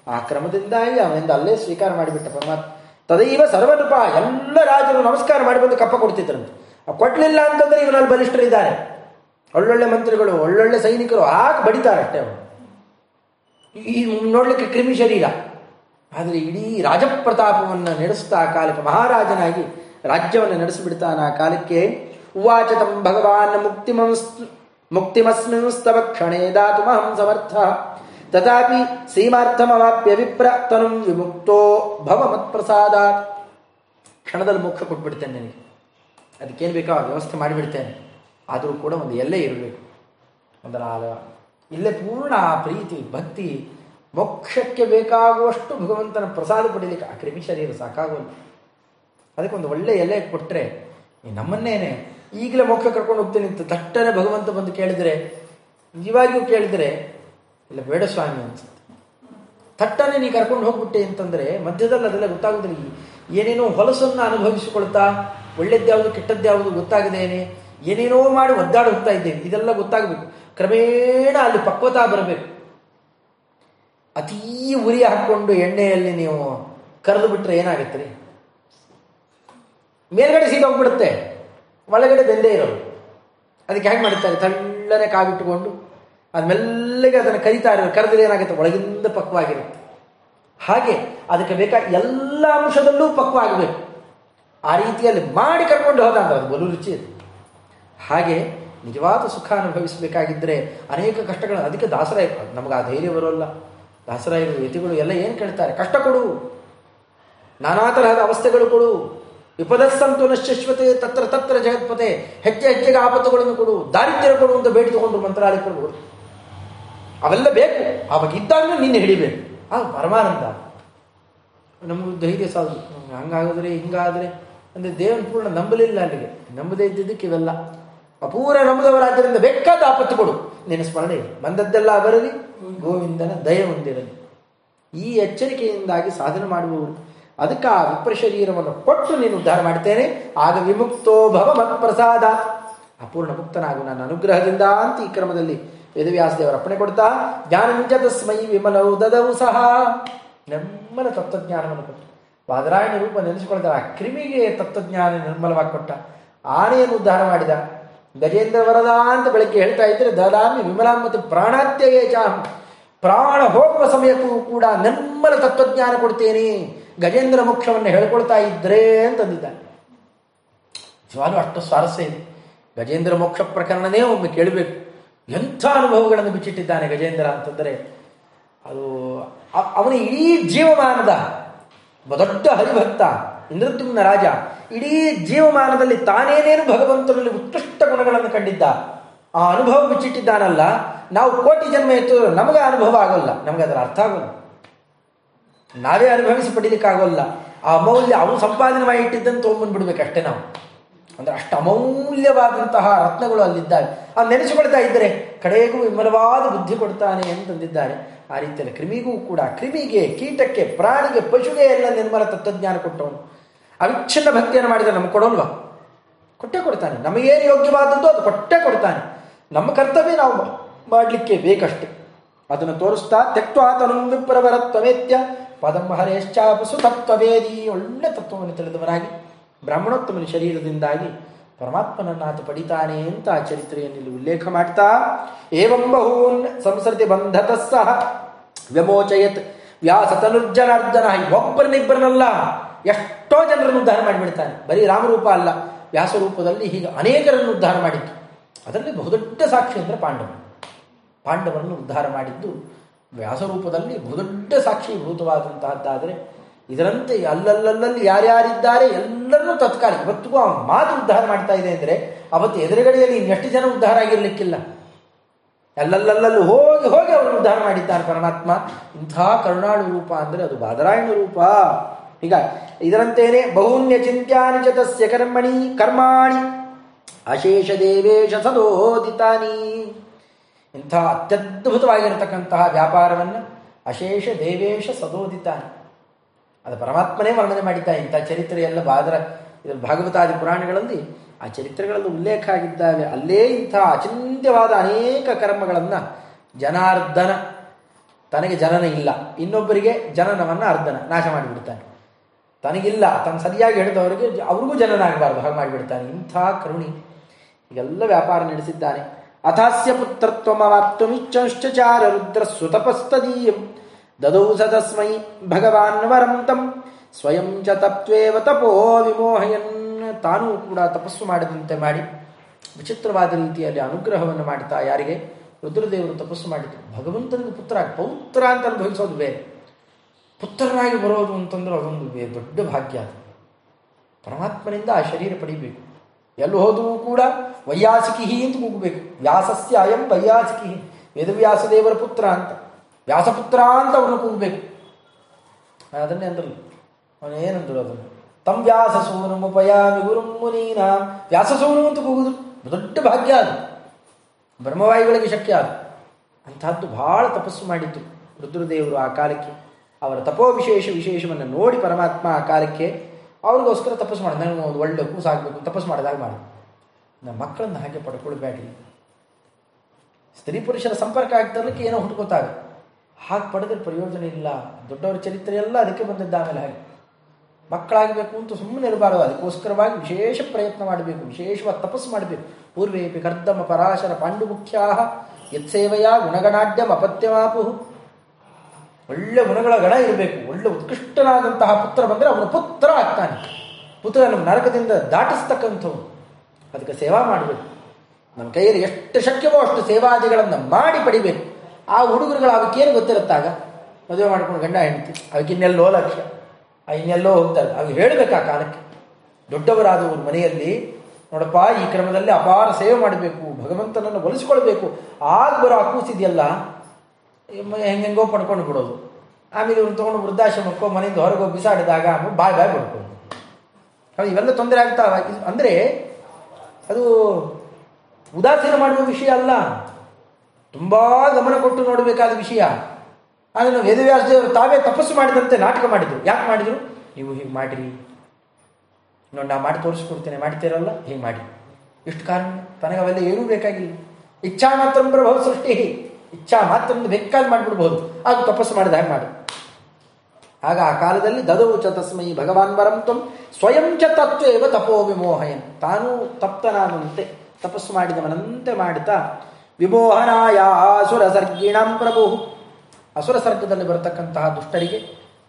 S1: ಆ ಕ್ರಮದಿಂದಾಗಿ ಅವನಿಂದ ಅಲ್ಲೇ ಸ್ವೀಕಾರ ಮಾಡಿಬಿಟ್ಟ ಪರಮಾತ್ಮ. ತದೈವ ಸರ್ವನೃಪ ಎಲ್ಲ ರಾಜರು ನಮಸ್ಕಾರ ಮಾಡಿ ಬಂದು ಕಪ್ಪ ಕೊಡ್ತಿದ್ರಂತೆ ಕೊಟ್ಟಲಿಲ್ಲ ಅಂತಂದ್ರೆ ಇವನಲ್ಲಿ ಬಲಿಷ್ಠರಿದ್ದಾರೆ. ಒಳ್ಳೊಳ್ಳೆ ಮಂತ್ರಿಗಳು, ಒಳ್ಳೊಳ್ಳೆ ಸೈನಿಕರು ಆಗ ಬಡಿತಾರೆ ಅಷ್ಟೇ ಅವರು. ಈ ನೋಡ್ಲಿಕ್ಕೆ ಕ್ರಿಮಿ ಶರೀರ. ಆದರೆ ಇಡೀ ರಾಜಪ್ರತಾಪವನ್ನು ನಡೆಸ್ತಾ ಆ ಕಾಲಕ್ಕೆ ಮಹಾರಾಜನಾಗಿ ರಾಜ್ಯವನ್ನು ನಡೆಸಿಬಿಡ್ತಾನ ಆ ಕಾಲಕ್ಕೆ ಉವಾಚ ತಂ ಭಗವಾನ್ ಮುಕ್ತಿಮಸ್ ಮುಕ್ತಿಮಸ್ಮಿಂಸ್ತವ ಕ್ಷಣೇ ದಾತುಮಹಂ ಸಮರ್ಥ. ತಥಾಪಿ ಸೀಮಾರ್ಥಮವಾಪ್ಯ ವಿಪ್ರ ತನು ವಿಮುಕ್ತೋ ಭವ ಮತ್ಪ್ರಸಾದ ಕ್ಷಣದಲ್ಲಿ ಮೋಕ್ಷ ಕೊಟ್ಬಿಡ್ತೇನೆ ನನಗೆ. ಅದಕ್ಕೇನು ಬೇಕೋ ಆ ವ್ಯವಸ್ಥೆ ಮಾಡಿಬಿಡ್ತೇನೆ. ಆದರೂ ಕೂಡ ಒಂದು ಎಲ್ಲೇ ಇರಬೇಕು. ಒಂದರ ಇಲ್ಲೇ ಪೂರ್ಣ ಪ್ರೀತಿ, ಭಕ್ತಿ, ಮೋಕ್ಷಕ್ಕೆ ಬೇಕಾಗುವಷ್ಟು ಭಗವಂತನ ಪ್ರಸಾದ ಪಡೀಲಿಕ್ಕೆ ಆ ಕ್ರಿಮಿ ಶರೀರ ಸಾಕಾಗೋಲ್ಲ. ಅದಕ್ಕೊಂದು ಒಳ್ಳೆ ಎಲೆ ಕೊಟ್ಟರೆ ನಮ್ಮನ್ನೇನೆ ಈಗಲೇ ಮೋಕ್ಷ ಕರ್ಕೊಂಡು ಹೋಗ್ತೇನೆ ಅಂತ ತಟ್ಟನೆ ಭಗವಂತ ಬಂದು ಕೇಳಿದರೆ, ನಿಜವಾಗಿಯೂ ಕೇಳಿದರೆ, ಇಲ್ಲ, ಬೇಡ ಸ್ವಾಮಿ, ಅನ್ಸುತ್ತೆ. ತಟ್ಟನೆ ನೀ ಕರ್ಕೊಂಡು ಹೋಗ್ಬಿಟ್ಟೆ ಅಂತಂದರೆ ಮಧ್ಯದಲ್ಲಿ ಅದೆಲ್ಲ ಗೊತ್ತಾಗೋದಿಲ್ಲ. ಏನೇನೋ ಹೊಲಸನ್ನು ಅನುಭವಿಸಿಕೊಳ್ತಾ, ಒಳ್ಳೆದ್ಯಾವುದು ಕೆಟ್ಟದ್ಯಾವುದು ಗೊತ್ತಾಗದೇನೆ, ಏನೇನೋ ಮಾಡಿ ಒದ್ದಾಡಿ ಹೋಗ್ತಾ ಇದ್ದೇವೆ ಇದೆಲ್ಲ ಗೊತ್ತಾಗಬೇಕು. ಕ್ರಮೇಣ ಅಲ್ಲಿ ಪಕ್ವತಾ ಬರಬೇಕು. ಅತೀ ಉರಿ ಹಾಕ್ಕೊಂಡು ಎಣ್ಣೆಯಲ್ಲಿ ನೀವು ಕರೆದು ಬಿಟ್ರೆ ಏನಾಗುತ್ತೆ? ರೀ ಮೇಲ್ಗಡೆ ಸೀದೋಗ್ಬಿಡುತ್ತೆ ಒಳಗಡೆ ಬೆಂದೇ ಇರೋದು. ಅದಕ್ಕೆ ಹೇಗೆ ಮಾಡುತ್ತಾರೆ ತಳ್ಳನೆ ಕಾವಿಟ್ಟುಕೊಂಡು ಅದು ಅದನ್ನು ಇರೋ ಕರೆದ್ರೆ ಏನಾಗುತ್ತೆ? ಒಳಗಿಂದ ಪಕ್ವಾಗಿರುತ್ತೆ. ಹಾಗೆ ಅದಕ್ಕೆ ಬೇಕಾದ ಎಲ್ಲ ಅಂಶದಲ್ಲೂ ಪಕ್ವ ಆಗಬೇಕು ಆ ರೀತಿಯಲ್ಲಿ ಮಾಡಿ ಕರ್ಕೊಂಡು ಹೋದ ಅದು ಬಲು ರುಚಿ ಅದು ಹಾಗೆ ನಿಜವಾದ ಸುಖ ಅನುಭವಿಸಬೇಕಾಗಿದ್ದರೆ ಅನೇಕ ಕಷ್ಟಗಳು ಅದಕ್ಕೆ ದಾಸರಾಯ ನಮಗೆ ಆ ಧೈರ್ಯ ಬರೋಲ್ಲ ದಾಸರಾಯರು, ಯತಿಗಳು ಎಲ್ಲ ಏನು ಕೇಳ್ತಾರೆ? ಕಷ್ಟ ಕೊಡು. ನಾನಾ ತರಹದ ಅವಸ್ಥೆಗಳು ಕೊಡು. ವಿಪದಸ್ಸಂತು ನಶ್ವತೆ ತತ್ರ ತತ್ರ ಜಗತ್ಪತೆ ಹೆಚ್ಚೆ ಹೆಜ್ಜೆಗೆ ಆಪತ್ತುಗಳನ್ನು ಕೊಡು. ದಾರಿದ್ರ್ಯ ಕೊಡು ಅಂತ ಬೇಡಿದುಕೊಂಡು ಮಂತ್ರಾಲಯಕ್ಕೆ ಮಂತ್ರಾಲಯಗಳು ಅವೆಲ್ಲ ಬೇಕು. ಅವಾಗ ಇದ್ದಾಗ ನಿನ್ನೆ ಹಿಡಿಬೇಕು. ಆ, ಪರಮಾನಂದ. ನಮಗೂ ಧೈರ್ಯ ಸಾಧು. ಹಂಗಾಗಿದ್ರೆ, ಹಿಂಗಾದರೆ. ಅಂದರೆ ದೇವನ ಪೂರ್ಣ ನಂಬಲಿಲ್ಲ ಅಲ್ಲಿಗೆ. ನಂಬದೇ ಇದ್ದಿದ್ದಕ್ಕೆ ಇವೆಲ್ಲ. ಅಪೂರ ನಂಬದವರಾದ್ದರಿಂದ ಬೇಕಾದ ಆಪತ್ತುಗಳು ನಿನ್ನ ಸ್ಮರಣೆ ಬಂದದ್ದೆಲ್ಲ ಬರಲಿ. ಗೋವಿಂದನ ದಯ ಹೊಂದಿರಲಿ. ಈ ಎಚ್ಚರಿಕೆಯಿಂದಾಗಿ ಸಾಧನೆ ಮಾಡುವವರು. ಅದಕ್ಕೆ ಆ ವಿಪ್ರ ಶರೀರವನ್ನು ಕೊಟ್ಟು ನೀನು ಉದ್ಧಾರ ಮಾಡ್ತೇನೆ. ಆಗ ವಿಮುಕ್ತೋ ಭವ ಮತ್ಪ್ರಸಾದ. ಅಪೂರ್ಣ ಮುಕ್ತನಾಗು ನನ್ನ ಅನುಗ್ರಹದಿಂದ ಅಂತ ಈ ಕ್ರಮದಲ್ಲಿ ವೇದವ್ಯಾಸ ದೇವರ ಅಪ್ಪಣೆ ಕೊಡ್ತಾ ಜ್ಞಾನಂಜ ತಸ್ಮೈ ವಿಮಲವು ದದವು ಸಹ. ನಿರ್ಮಲ ತತ್ವಜ್ಞಾನವನ್ನು ಕೊಟ್ಟ ಬಾದರಾಯಣ ರೂಪ ನೆನೆಸಿಕೊಳ್ತಾರೆ ಆ ಕ್ರಿಮಿಗೆ ತತ್ವಜ್ಞಾನ ನಿರ್ಮಲವಾಗಿ ಕೊಟ್ಟ. ಆನೆಯನ್ನು ಉದ್ಧಾರ ಮಾಡಿದ. ಗಜೇಂದ್ರ ವರದ ಅಂತ ಬೆಳಗ್ಗೆ ಹೇಳ್ತಾ ಇದ್ರೆ, ದದಾಮಿ ವಿಮಲ ಮತ್ತು ಪ್ರಾಣಾತ್ಯಯೇ ಚಾಹಂ. ಪ್ರಾಣ ಹೋಗುವ ಸಮಯಕ್ಕೂ ಕೂಡ ನಿರ್ಮಲ ತತ್ವಜ್ಞಾನ ಕೊಡ್ತೇನೆ. ಗಜೇಂದ್ರ ಮೋಕ್ಷವನ್ನು ಹೇಳ್ಕೊಳ್ತಾ ಇದ್ರೆ ಅಂತಂದಿದ್ದಾನೆ. ನಿಜವಾಗ್ಲೂ ಅಷ್ಟು ಸ್ವಾರಸ್ಯ ಇದೆ. ಗಜೇಂದ್ರ ಮೋಕ್ಷ ಪ್ರಕರಣನೇ ಒಮ್ಮೆ ಕೇಳಬೇಕು. ಎಂಥ ಅನುಭವಗಳನ್ನು ಬಿಚ್ಚಿಟ್ಟಿದ್ದಾನೆ ಗಜೇಂದ್ರ ಅಂತಂದರೆ, ಅದು ಅವನ ಇಡೀ ಜೀವಮಾನದ ದೊಡ್ಡ ಹರಿಭಕ್ತ, ಇಂದ್ರದ್ಯುಮ್ನ ರಾಜ. ಇಡೀ ಜೀವಮಾನದಲ್ಲಿ ತಾನೇನೇನು ಭಗವಂತನಲ್ಲಿ ಉತ್ಕೃಷ್ಟ ಗುಣಗಳನ್ನು ಕಂಡಿದ್ದ, ಆ ಅನುಭವ ಬಿಚ್ಚಿಟ್ಟಿದ್ದಾನಲ್ಲ, ನಾವು ಕೋಟಿ ಜನ್ಮ ಇತ್ತು ನಮಗೆ ಅನುಭವ ಆಗೋಲ್ಲ. ನಮಗೆ ಅದರ ಅರ್ಥ ಆಗೋಲ್ಲ. ನಾವೇ ಅನುಭವಿಸಿ ಪಡೀಲಿಕ್ಕಾಗೋಲ್ಲ. ಆ ಅಮೌಲ್ಯ ಅವನು ಸಂಪಾದನೆ ಮಾಡಿ ಇಟ್ಟಿದ್ದಂತ ಅಷ್ಟೇ ನಾವು. ಅಂದ್ರೆ ಅಷ್ಟು ಅಮೂಲ್ಯವಾದಂತಹ ರತ್ನಗಳು ಅಲ್ಲಿದ್ದಾವೆ. ಆ ನೆನೆಸಿಕೊಳ್ತಾ ಇದ್ದರೆ ಕಡೆಗೂ ವಿಮಲವಾದ ಬುದ್ಧಿ ಕೊಡ್ತಾನೆ ಅಂತಂದಿದ್ದಾರೆ ಆ ರೀತಿಯಲ್ಲಿ ಕ್ರಿಮಿಗೂ ಕೂಡ ಕ್ರಿಮಿಗೆ, ಕೀಟಕ್ಕೆ, ಪ್ರಾಣಿಗೆ, ಪಶುಗೆ ಎಲ್ಲ ನಿರ್ಮಲ ತತ್ವಜ್ಞಾನ ಕೊಟ್ಟವನು. ಅವಿಚ್ಛಿನ್ನ ಭಕ್ತಿಯನ್ನು ಮಾಡಿದರೆ ನಮ್ಗೆ ಕೊಡೋಲ್ವ? ಕೊಟ್ಟೇ ಕೊಡ್ತಾನೆ. ನಮಗೇನು ಯೋಗ್ಯವಾದದ್ದು ಅದು ಕೊಟ್ಟೇ ಕೊಡ್ತಾನೆ. ನಮ್ಮ ಕರ್ತವ್ಯ ನಾವು ಮಾಡಲಿಕ್ಕೆ ಬೇಕಷ್ಟೆ. ಅದನ್ನು ತೋರಿಸ್ತಾ ತೆಕ್ತು ಆತನು ವಿಪ್ರವರತ್ವಮೇತ್ಯ ಪದಂ ಹರೇಶ್ಚಾಪಸು ತತ್ವವೇದಿ, ಒಳ್ಳೆ ತತ್ವವನ್ನು ತಿಳಿದವನಾಗಿ. ಬ್ರಾಹ್ಮಣೋತ್ತಮನ ಶರೀರದಿಂದಾಗಿ ಪರಮಾತ್ಮನನ್ನಾತ ಪಡಿತಾನೆ ಅಂತ ಆ ಚರಿತ್ರೆಯನ್ನು ಇಲ್ಲಿ ಉಲ್ಲೇಖ ಮಾಡ್ತಾ, ಏವಂ ಬಹೂನ್ ಸಂಸರ್ತಿ ಬಂಧತ ಸಹ ವ್ಯಮೋಚಯತ್ ವ್ಯಾಸತನುರ್ಜನಾರ್ಜನ ಒಬ್ಬರನ್ನಿಬ್ಬರನ್ನಲ್ಲ ಎಷ್ಟೋ ಜನರನ್ನು ಉದ್ಧಾರ ಮಾಡಿಬಿಡ್ತಾನೆ. ಬರೀ ರಾಮರೂಪ ಅಲ್ಲ, ವ್ಯಾಸರೂಪದಲ್ಲಿ ಹೀಗೆ ಅನೇಕರನ್ನು ಉದ್ಧಾರ ಮಾಡಿದ್ದು ಅದರಲ್ಲಿ ಬಹುದೊಡ್ಡ ಸಾಕ್ಷಿ ಅಂದರೆ ಪಾಂಡವ ಪಾಂಡವರನ್ನು ಉದ್ಧಾರ ಮಾಡಿದ್ದು ವ್ಯಾಸರೂಪದಲ್ಲಿ ಬಹುದೊಡ್ಡ ಸಾಕ್ಷೀಭೂತವಾದಂತಹದ್ದಾದರೆ ಇದರಂತೆ ಅಲ್ಲಲ್ಲಲ್ಲಿ ಯಾರ್ಯಾರಿದ್ದಾರೆ ಎಲ್ಲರನ್ನೂ ತತ್ಕಾಲ ಇವತ್ತಿಗೂ ಆ ಮಾತು ಉದ್ಧಾರ ಮಾಡ್ತಾ ಇದೆ ಅಂದರೆ ಅವತ್ತು ಎದುರುಗಡೆಯಲ್ಲಿ ಇನ್ನೆಷ್ಟು ಜನ ಉದ್ಧಾರ ಆಗಿರಲಿಕ್ಕಿಲ್ಲ. ಅಲ್ಲಲ್ಲಲ್ಲಲ್ಲಿ ಹೋಗಿ ಹೋಗಿ ಅವರು ಉದ್ಧಾರ ಮಾಡಿದ್ದಾರೆ ಪರಮಾತ್ಮ ಇಂಥ ಕರುಣಾಳು ರೂಪ ಅಂದರೆ ಅದು ಬಾದರಾಯಣ ರೂಪ. ಈಗ ಇದರಂತೇನೆ ಬಹುನ್ಯ ಚಿಂತ್ಯಾನಿ ಚ ತಸ್ಯ ಕರ್ಮಣಿ ಕರ್ಮಾಣಿ ಅಶೇಷ ದೇವೇಶ ಸದೋದಿತಾನಿ. ಇಂಥ ಅತ್ಯದ್ಭುತವಾಗಿರತಕ್ಕಂತಹ ವ್ಯಾಪಾರವನ್ನು ಅಶೇಷ ದೇವೇಶ ಸದೋದಿತಾನಿ. ಅದು ಪರಮಾತ್ಮನೇ ವರ್ಣನೆ ಮಾಡಿದ್ದ ಇಂಥ ಚರಿತ್ರೆ ಎಲ್ಲ ಬಾದರ ಭಾಗವತಾದಿ ಪುರಾಣಗಳಲ್ಲಿ ಆ ಚರಿತ್ರೆಗಳಲ್ಲಿ ಉಲ್ಲೇಖ ಆಗಿದ್ದಾವೆ. ಅಲ್ಲೇ ಇಂಥ ಅಚಿಂತ್ಯವಾದ ಅನೇಕ ಕರ್ಮಗಳನ್ನು ಜನಾರ್ಧನ ತನಗೆ ಜನನ ಇಲ್ಲ. ಇನ್ನೊಬ್ಬರಿಗೆ ಜನನವನ್ನು ಅರ್ಧನ ನಾಶ ಮಾಡಿಬಿಡ್ತಾನೆ. ತನಗಿಲ್ಲ, ತನ್ನ ಸರಿಯಾಗಿ ಹೇಳಿದವರಿಗೆ ಅವ್ರಿಗೂ ಜನನ ಆಗಬಾರ್ದು, ಹಾಗೆ ಮಾಡಿಬಿಡ್ತಾನೆ. ಇಂಥ ಕರುಣಿ. ಈಗೆಲ್ಲ ವ್ಯಾಪಾರ ನಡೆಸಿದ್ದಾನೆ. ಅಥಾಸ್ಯ ಪುತ್ರತ್ವಮವಾಪ್ತುಮಿಚ್ಛಂಶ್ಚಾರ ರುದ್ರ ಸುತಪಸ್ತದೀಯಂ ದದೌ ಸದಸ್ಮೈ ಭಗವಾನ್ ವರಂ ತಂ ಸ್ವಯಂ ಚ ತಪ್ತ್ವೇವ ತಪೋ ವಿಮೋಹಯನ್ ತಾನೂ ಕೂಡ ತಪಸ್ಸು ಮಾಡಿದಂತೆ ಮಾಡಿ ವಿಚಿತ್ರವಾದ ರೀತಿಯಲ್ಲಿ ಅನುಗ್ರಹವನ್ನು ಮಾಡ್ತಾ ಯಾರಿಗೆ? ರುದ್ರದೇವರು ತಪಸ್ಸು ಮಾಡಿದ್ರು. ಭಗವಂತನಿಗೆ ಪುತ್ರ ಪೌತ್ರ ಅಂತ ಅನುಭವಿಸೋದು ಬೇರೆ. ಪುತ್ರನಾಗಿ ಬರೋದು ಅಂತಂದ್ರೆ ಅದೊಂದು ದೊಡ್ಡ ಭಾಗ್ಯ ಅದು. ಪರಮಾತ್ಮನಿಂದ ಆ ಶರೀರ ಪಡಿಬೇಕು. ಎಲ್ಲಿ ಹೋದರೂ ಕೂಡ ವೈಯಾಸಿಕಿ ಅಂತ ಕೂಗಬೇಕು. ವ್ಯಾಸಸ್ಯ ಅಯಂ ವೇದವ್ಯಾಸ ದೇವರ ಪುತ್ರ ಅಂತ. ವ್ಯಾಸಪುತ್ರ ಅಂತ ಅವನು ಕೂಗಬೇಕು ಅದನ್ನೇ ಅಂದ್ರಲ್ಲ. ಅವನು ಏನಂದ್ರು ಅದನ್ನು? ತಂ ವ್ಯಾಸ ಸೂನು ಉಪಯಾಮಿ ಗುರುಂ ಮುನೀನ. ವ್ಯಾಸ ಸೂನು ಅಂತ ಕೂಗುದು ದೊಡ್ಡ ಭಾಗ್ಯ ಅದು. ಬ್ರಹ್ಮವಾಯುಗಳಿಗೆ ಶಕ್ಯ ಅದು. ಅಂತಹದ್ದು ಬಹಳ ತಪಸ್ಸು ಮಾಡಿದ್ದು ರುದ್ರದೇವರು ಆ ಕಾಲಕ್ಕೆ. ಅವರ ತಪೋ ವಿಶೇಷ ವಿಶೇಷವನ್ನು ನೋಡಿ ಪರಮಾತ್ಮ ಆ ಕಾಲಕ್ಕೆ ಅವ್ರಿಗೋಸ್ಕರ ತಪಸ್ಸು ಮಾಡಿದ. ನನಗೆ ಒಂದು ಒಳ್ಳೆ ಕೂಸಾಗಬೇಕು ತಪಸ್ಸು ಮಾಡಿದಾಗ ಮಾಡಿ ನಮ್ಮ ಮಕ್ಕಳನ್ನು ಹಾಗೆ ಪಡ್ಕೊಳ್ಬೇಡಿ ಸ್ತ್ರೀ ಪುರುಷರ ಸಂಪರ್ಕ ಆಗ್ತಿರ್ಲಿಕ್ಕೆ ಏನೋ ಹುಟ್ಕೋತಾರೆ ಹಾಗೆ ಪಡೆದ್ರೆ ಪ್ರಯೋಜನ ಇಲ್ಲ. ದೊಡ್ಡವರ ಚರಿತ್ರೆ ಎಲ್ಲ ಅದಕ್ಕೆ ಬಂದದ್ದು ಆಮೇಲೆ ಹಾಗೆ. ಮಕ್ಕಳಾಗಬೇಕು ಅಂತ ಸುಮ್ಮನೆ ಇರಬಾರದು. ಅದಕ್ಕೋಸ್ಕರವಾಗಿ ವಿಶೇಷ ಪ್ರಯತ್ನ ಮಾಡಬೇಕು. ವಿಶೇಷವಾಗಿ ತಪಸ್ಸು ಮಾಡಬೇಕು. ಪೂರ್ವೇಪಿ ಕರ್ದಮ ಪರಾಶರ ಪಾಂಡು ಮುಖ್ಯಾ ಯತ್ಸೇವೆಯ ಗುಣಗಣಾಢ್ಯಂ ಅಪತ್ಯಮಾಪು ಒಳ್ಳೆ ಗುಣಗಳ ಗಣ ಇರಬೇಕು. ಒಳ್ಳೆ ಉತ್ಕೃಷ್ಟನಾದಂತಹ ಪುತ್ರ ಬಂದರೆ ಅವನ ಪುತ್ರ ಆಗ್ತಾನೆ. ಪುತ್ರ ನಮ್ಮ ನರಕದಿಂದ ದಾಟಿಸ್ತಕ್ಕಂಥವ್ರು ಅದಕ್ಕೆ ಸೇವಾ ಮಾಡಬೇಕು. ನಮ್ಮ ಕೈಯಲ್ಲಿ ಎಷ್ಟು ಶಕ್ಯವೋ ಅಷ್ಟು ಸೇವಾದಿಗಳನ್ನು ಮಾಡಿ ಪಡಿಬೇಕು. ಆ ಹುಡುಗರುಗಳು ಅವಕ್ಕೇನು ಗೊತ್ತಿರುತ್ತಾಗ? ಮದುವೆ ಮಾಡ್ಕೊಂಡು ಗಂಡ ಹೆಂಡತಿ. ಅವಕ್ಕೆ ಇನ್ನೆಲ್ಲೋ ಲಕ್ಷ್ಯ ಆ ಇನ್ನೆಲ್ಲೋ ಹೋಗ್ತಾರೆ. ಅವ್ರು ಹೇಳಬೇಕು ಆ ಕಾಲಕ್ಕೆ. ದೊಡ್ಡವರಾದವರು ಮನೆಯಲ್ಲಿ, ನೋಡಪ್ಪ, ಈ ಕ್ರಮದಲ್ಲಿ ಅಪಾರ ಸೇವೆ ಮಾಡಬೇಕು, ಭಗವಂತನನ್ನು ಒಲಿಸ್ಕೊಳ್ಬೇಕು ಆಗ ಬರೋ ಆ ಹೆಂಗೆಂಗೋ ಪಡ್ಕೊಂಡು ಬಿಡೋದು. ಆಮೇಲೆ ಇವ್ರನ್ನ ತೊಗೊಂಡು ವೃದ್ಧಾಶ್ರಮಕ್ಕೋ ಮನೆಯಿಂದ ಹೊರಗೆ ಹೋಗಿ ಬಿಸಾಡಿದಾಗ ಆಮೇಲೆ ಬಾಯ್ ಬಾಯ್ ಬಿಡ್ಕೊಂಡು ಇವೆಲ್ಲ ತೊಂದರೆ ಅಂದರೆ ಅಂದ್ರೆ ಅದು ಉದಾಸೀನ ಮಾಡುವ ವಿಷಯ ಅಲ್ಲ. ತುಂಬಾ ಗಮನ ಕೊಟ್ಟು ನೋಡಬೇಕಾದ ವಿಷಯ. ಅದನ್ನು ವೇದವ್ಯಾಸದೇವರು ತಾವೇ ತಪಸ್ಸು ಮಾಡಿದಂತೆ ನಾಟಕ ಮಾಡಿದರು. ಯಾಕೆ ಮಾಡಿದರು? ನೀವು ಹೀಗೆ ಮಾಡಿರಿ. ನೋಡಿ ನಾ ಮಾಡಿ ತೋರಿಸ್ಕೊಡ್ತೇನೆ. ಮಾಡ್ತೀರಲ್ಲ? ಹೀಗೆ ಮಾಡಿ. ಇಷ್ಟು ಕಾರಣ? ತನಗೆ ಅವೆಲ್ಲ ಏನೂ ಬೇಕಾಗಿಲ್ಲ. ಇಚ್ಛಾ ಮಾತ್ರ ಪ್ರಭಾವ ಸೃಷ್ಟಿ. ಇಚ್ಛಾ ಮಾತ್ರ ಬೇಕಾಗಿ ಮಾಡಿಬಿಡ್ಬೋದು. ಅದು ತಪಸ್ಸು ಮಾಡಿದ ಹಾಗೆ ಮಾಡಿ. ಆಗ ಆ ಕಾಲದಲ್ಲಿ ದದವು ಚ ತಸ್ಮೈ ಭಗವಾನ್ ಬರಂತಂ ಸ್ವಯಂ ಚ ತತ್ವೇವ ತಪೋ ವಿಮೋಹಯನ್. ತಾನೂ ತಪ್ತನಾದಂತೆ, ತಪಸ್ಸು ಮಾಡಿದವನಂತೆ ಮಾಡುತ್ತಾ ವಿಮೋಹನಾಯ ಅಸುರ ಸರ್ಗಿಣಂ ಪ್ರಭು. ಅಸುರ ಸರ್ಗದಲ್ಲಿ ಬರತಕ್ಕಂತಹ ದುಷ್ಟರಿಗೆ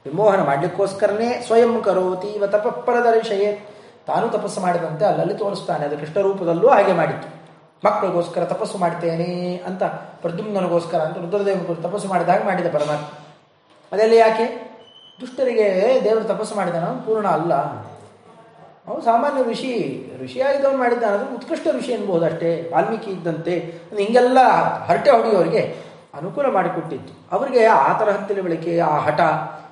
S1: ವಿಮೋಹನ ಮಾಡಲಿಕ್ಕೋಸ್ಕರನೇ ಸ್ವಯಂ ಕರೋತಿ ಇವ ತಪಪ್ಪರದರ್ಶಯೇ ತಾನು ತಪಸ್ಸು ಮಾಡಿದಂತೆ ಅಲ್ಲಲ್ಲಿ ತೋರಿಸ್ತಾನೆ, ಅದು ಕೃಷ್ಣ ರೂಪದಲ್ಲೂ ಹಾಗೆ ಮಾಡಿತ್ತು ಮಕ್ಕಳಿಗೋಸ್ಕರ ತಪಸ್ಸು ಮಾಡ್ತೇನೆ ಅಂತ ಪ್ರದ್ಯುಮ್ನನಿಗೋಸ್ಕರ ಅಂತ ರುದ್ರದೇವರು ತಪಸ್ಸು ಮಾಡಿದಾಗ ಮಾಡಿದ ಪರಮಾತ್ಮ. ಅದೆಲ್ಲ ಯಾಕೆ? ದುಷ್ಟರಿಗೆ ದೇವರು ತಪಸ್ಸು ಮಾಡಿದ ಪೂರ್ಣ ಅಲ್ಲ. ಅವನು ಸಾಮಾನ್ಯ ಋಷಿ, ಋಷಿಯಾಗಿದ್ದವನು ಮಾಡಿದ್ದಾನೆ ಅದು ಉತ್ಕೃಷ್ಟ ಋಷಿ ಅನ್ಬೋದು ಅಷ್ಟೇ ವಾಲ್ಮೀಕಿ ಇದ್ದಂತೆ. ಹಿಂಗೆಲ್ಲ ಹರಟೆ ಹೊಡೆಯೋರಿಗೆ ಅನುಕೂಲ ಮಾಡಿಕೊಟ್ಟಿತ್ತು ಅವರಿಗೆ ಆ ತರಹ ತಿಳುವಳಿಕೆ ಆ ಹಠ,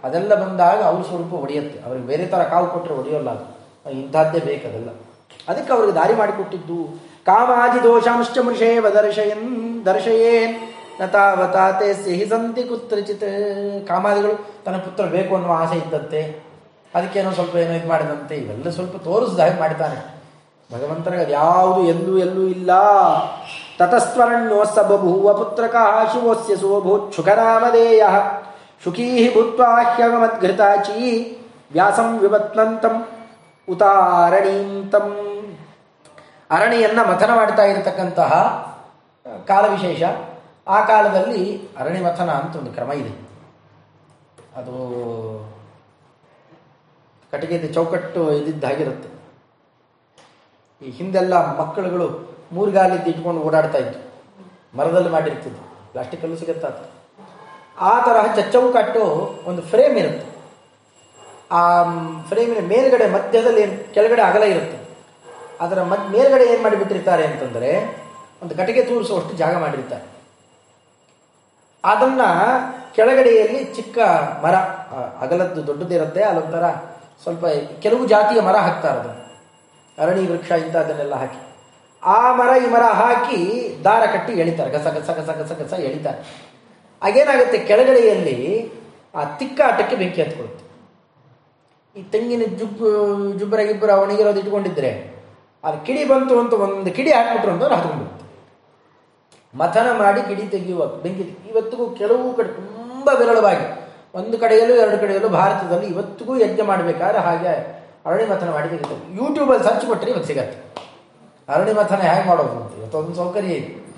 S1: ಅದೆಲ್ಲ ಬಂದಾಗ ಅವ್ರ ಸ್ವರೂಪ ಹೊಡೆಯುತ್ತೆ ಅವ್ರಿಗೆ ಬೇರೆ ಥರ ಕಾವು ಕೊಟ್ಟರೆ ಹೊಡೆಯೋಲ್ಲ ಅದು. ಇಂಥದ್ದೇ ಬೇಕದೆಲ್ಲ ಅದಕ್ಕೆ ಅವ್ರಿಗೆ ದಾರಿ ಮಾಡಿಕೊಟ್ಟಿದ್ದು. ಕಾಮಾದಿ ದೋಷಾಂಶ ಮೃಷೇ ದರ್ಶಯನ್ ದರ್ಶಯೇನ್, ನತಾವತಾತೆ ಸಿಹಿಸಂತಿ ಕುತ್ರಚಿತ್. ಕಾಮಾದಿಗಳು ತನ್ನ ಪುತ್ರ ಬೇಕು ಅನ್ನುವ ಆಸೆ ಇದ್ದಂತೆ. ಅದಕ್ಕೇನೋ ಸ್ವಲ್ಪ ಏನೋ ಇದು ಮಾಡಿದಂತೆ. ಇವೆಲ್ಲ ಸ್ವಲ್ಪ ತೋರಿಸ್ದ ಹಾಗೆ ಮಾಡ್ತಾನೆ ಭಗವಂತನಿಗೆ ಅದು ಯಾವುದು ಎಲ್ಲೂ ಎಲ್ಲೂ ಇಲ್ಲ. ತತಸ್ಮರಣ್ಯೋಸ್ಸ ಬಭೂವ ಪುತ್ರಕ ಶಿವೋಸ್ಯ ಸುವಭೂತ್ ಶುಕನಾಮಧೇಯ ಶುಕೀ ಭೂತ್ವಾ ವ್ಯಾಸಂ ವಿವತ್ನಂತಂ ಉತಾರಣೀಂತಂ. ಅರಣಿಯನ್ನ ಮಥನ ಮಾಡ್ತಾ ಇರತಕ್ಕಂತಹ ಕಾಲವಿಶೇಷ. ಆ ಕಾಲದಲ್ಲಿ ಅರಣಿ ಮಥನ ಅಂತ ಒಂದು ಕ್ರಮ ಇದೆ. ಅದು ಕಟ್ಟಿಗೆದ ಚೌಕಟ್ಟು ಇದ್ದಿದ್ದಾಗಿರುತ್ತೆ ಈ ಹಿಂದೆಲ್ಲ ಮಕ್ಕಳುಗಳು ಮೂರ್ಗಾಲಿದ್ದು ಇಟ್ಕೊಂಡು ಓಡಾಡ್ತಾ ಇತ್ತು ಮರದಲ್ಲಿ ಮಾಡಿರ್ತಿದ್ದು ಪ್ಲಾಸ್ಟಿಕಲ್ಲೂ ಸಿಗುತ್ತಾ ಆ ತರಹ ಚೌಕಟ್ಟು ಒಂದು ಫ್ರೇಮ್ ಇರುತ್ತೆ. ಆ ಫ್ರೇಮಿನ ಮೇಲ್ಗಡೆ ಮಧ್ಯದಲ್ಲಿ ಏನು, ಕೆಳಗಡೆ ಅಗಲ ಇರುತ್ತೆ. ಅದರ ಮದ್, ಮೇಲ್ಗಡೆ ಏನು ಮಾಡಿಬಿಟ್ಟಿರ್ತಾರೆ ಅಂತಂದರೆ ಒಂದು ಕಟ್ಟಿಗೆ ತೂರಿಸುವಷ್ಟು ಜಾಗ ಮಾಡಿರ್ತಾರೆ. ಅದನ್ನು ಕೆಳಗಡೆಯಲ್ಲಿ ಚಿಕ್ಕ ಮರ ಅಗಲದ್ದು ದೊಡ್ಡದಿರುತ್ತೆ, ಅಲ್ಲೊಂಥರ ಸ್ವಲ್ಪ ಕೆಲವು ಜಾತಿಯ ಮರ ಹಾಕ್ತಾರೆ ಅದನ್ನು ಅರಣಿ ವೃಕ್ಷ ಇಂಥದ್ದನ್ನೆಲ್ಲ ಹಾಕಿ. ಆ ಮರ ಈ ಮರ ಹಾಕಿ ದಾರ ಕಟ್ಟಿ ಎಳಿತಾರೆ. ಗಸ ಗಸ ಗಸ ಗಸ ಗಸ ಎಳಿತಾರೆ. ಹಾಗೇನಾಗುತ್ತೆ? ಕೆಳಗಡೆಯಲ್ಲಿ ಆ ತಿಕ್ಕಾಟಕ್ಕೆ ಬೆಂಕಿ ಹತ್ಕೊಳುತ್ತೆ ಈ ತೆಂಗಿನ ಜುಬ್ಬು ಜುಬ್ಬರ ಗಿಬ್ಬರ ಒಣಗಿರೋದು ಇಟ್ಕೊಂಡಿದ್ರೆ ಅದು ಕಿಡಿ ಬಂತು ಅಂತ ಒಂದು ಕಿಡಿ ಹಾಕ್ಬಿಟ್ರು ಅಂತ ಹತ್ಕೊಂಡ್ಬಿಡುತ್ತೆ. ಮಥನ ಮಾಡಿ ಕಿಡಿ ತೆಗೆಯುವ ಬೆಂಕಿ. ಇವತ್ತಿಗೂ ಕೆಲವು ಕಡೆ ತುಂಬ ವಿರಳವಾಗಿ ಒಂದು ಕಡೆಯಲ್ಲೂ, ಎರಡು ಕಡೆಯಲ್ಲೂ ಭಾರತದಲ್ಲಿ ಇವತ್ತಿಗೂ ಯಜ್ಞ ಮಾಡಬೇಕಾದ್ರೆ ಹಾಗೆ ಅರಣ್ಯಮಥನ ಮಥನ ಮಾಡಿ ತೆಗಿತಾರೆ ಯೂಟ್ಯೂಬಲ್ಲಿ ಸರ್ಚ್ ಕೊಟ್ಟರೆ ಇವತ್ತು ಸಿಗತ್ತೆ. ಅರಣಿ ಮಥನ ಹೇಗೆ ಮಾಡೋದು ಅಂತ. ಇವತ್ತೊಂದು ಸೌಕರ್ಯ ಇದೆ.